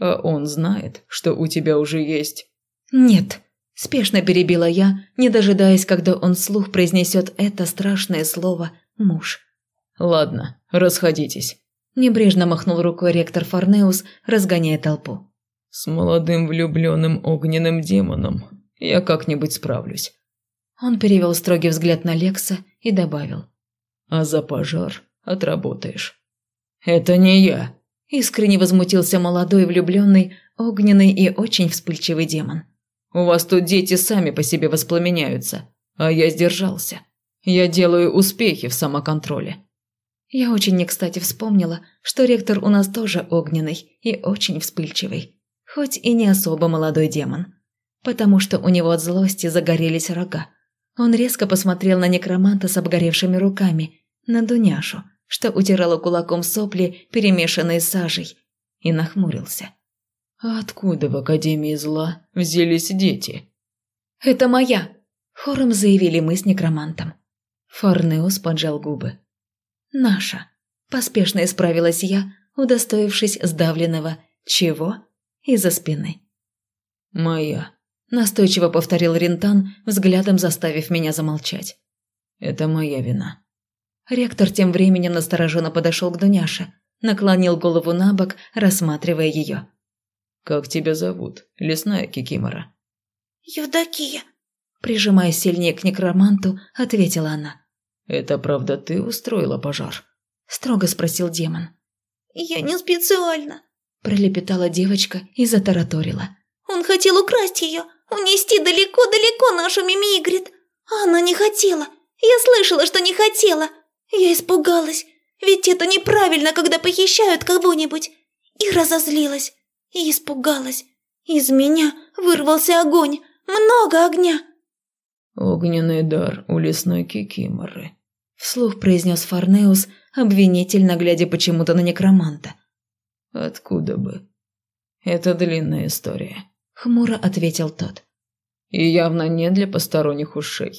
А он знает, что у тебя уже есть...» «Нет», – спешно перебила я, не дожидаясь, когда он вслух произнесет это страшное слово «муж». «Ладно, расходитесь», – небрежно махнул рукой ректор Форнеус, разгоняя толпу. «С молодым влюбленным огненным демоном я как-нибудь справлюсь». Он перевел строгий взгляд на Лекса и добавил. «А за пожар отработаешь». «Это не я», Искренне возмутился молодой, влюбленный, огненный и очень вспыльчивый демон. «У вас тут дети сами по себе воспламеняются, а я сдержался. Я делаю успехи в самоконтроле». Я очень не кстати вспомнила, что ректор у нас тоже огненный и очень вспыльчивый, хоть и не особо молодой демон, потому что у него от злости загорелись рога. Он резко посмотрел на некроманта с обгоревшими руками, на Дуняшу, что утирала кулаком сопли, перемешанные с сажей, и нахмурился. «А откуда в Академии зла взялись дети?» «Это моя!» – хором заявили мы с некромантом. Форнеус поджал губы. «Наша!» – поспешно исправилась я, удостоившись сдавленного «чего?» из-за спины. «Моя!» – настойчиво повторил Рентан, взглядом заставив меня замолчать. «Это моя вина. Ректор тем временем настороженно подошел к Дуняше, наклонил голову на бок, рассматривая ее. «Как тебя зовут, лесная Кикимора?» «Евдокия», – прижимая сильнее к некроманту, ответила она. «Это правда ты устроила пожар?» – строго спросил демон. «Я не специально», – пролепетала девочка и затараторила. «Он хотел украсть ее, унести далеко-далеко нашу Мимигрид, а она не хотела. Я слышала, что не хотела. Я испугалась, ведь это неправильно, когда похищают кого-нибудь. И разозлилась, и испугалась. Из меня вырвался огонь, много огня. «Огненный дар у лесной кикиморы», – вслух произнес Фарнеус, обвинительно глядя почему-то на некроманта. «Откуда бы?» «Это длинная история», – хмуро ответил тот. «И явно не для посторонних ушей».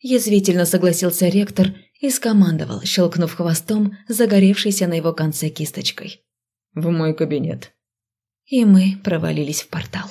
Язвительно согласился ректор и скомандовал, щелкнув хвостом, загоревшейся на его конце кисточкой. «В мой кабинет». И мы провалились в портал.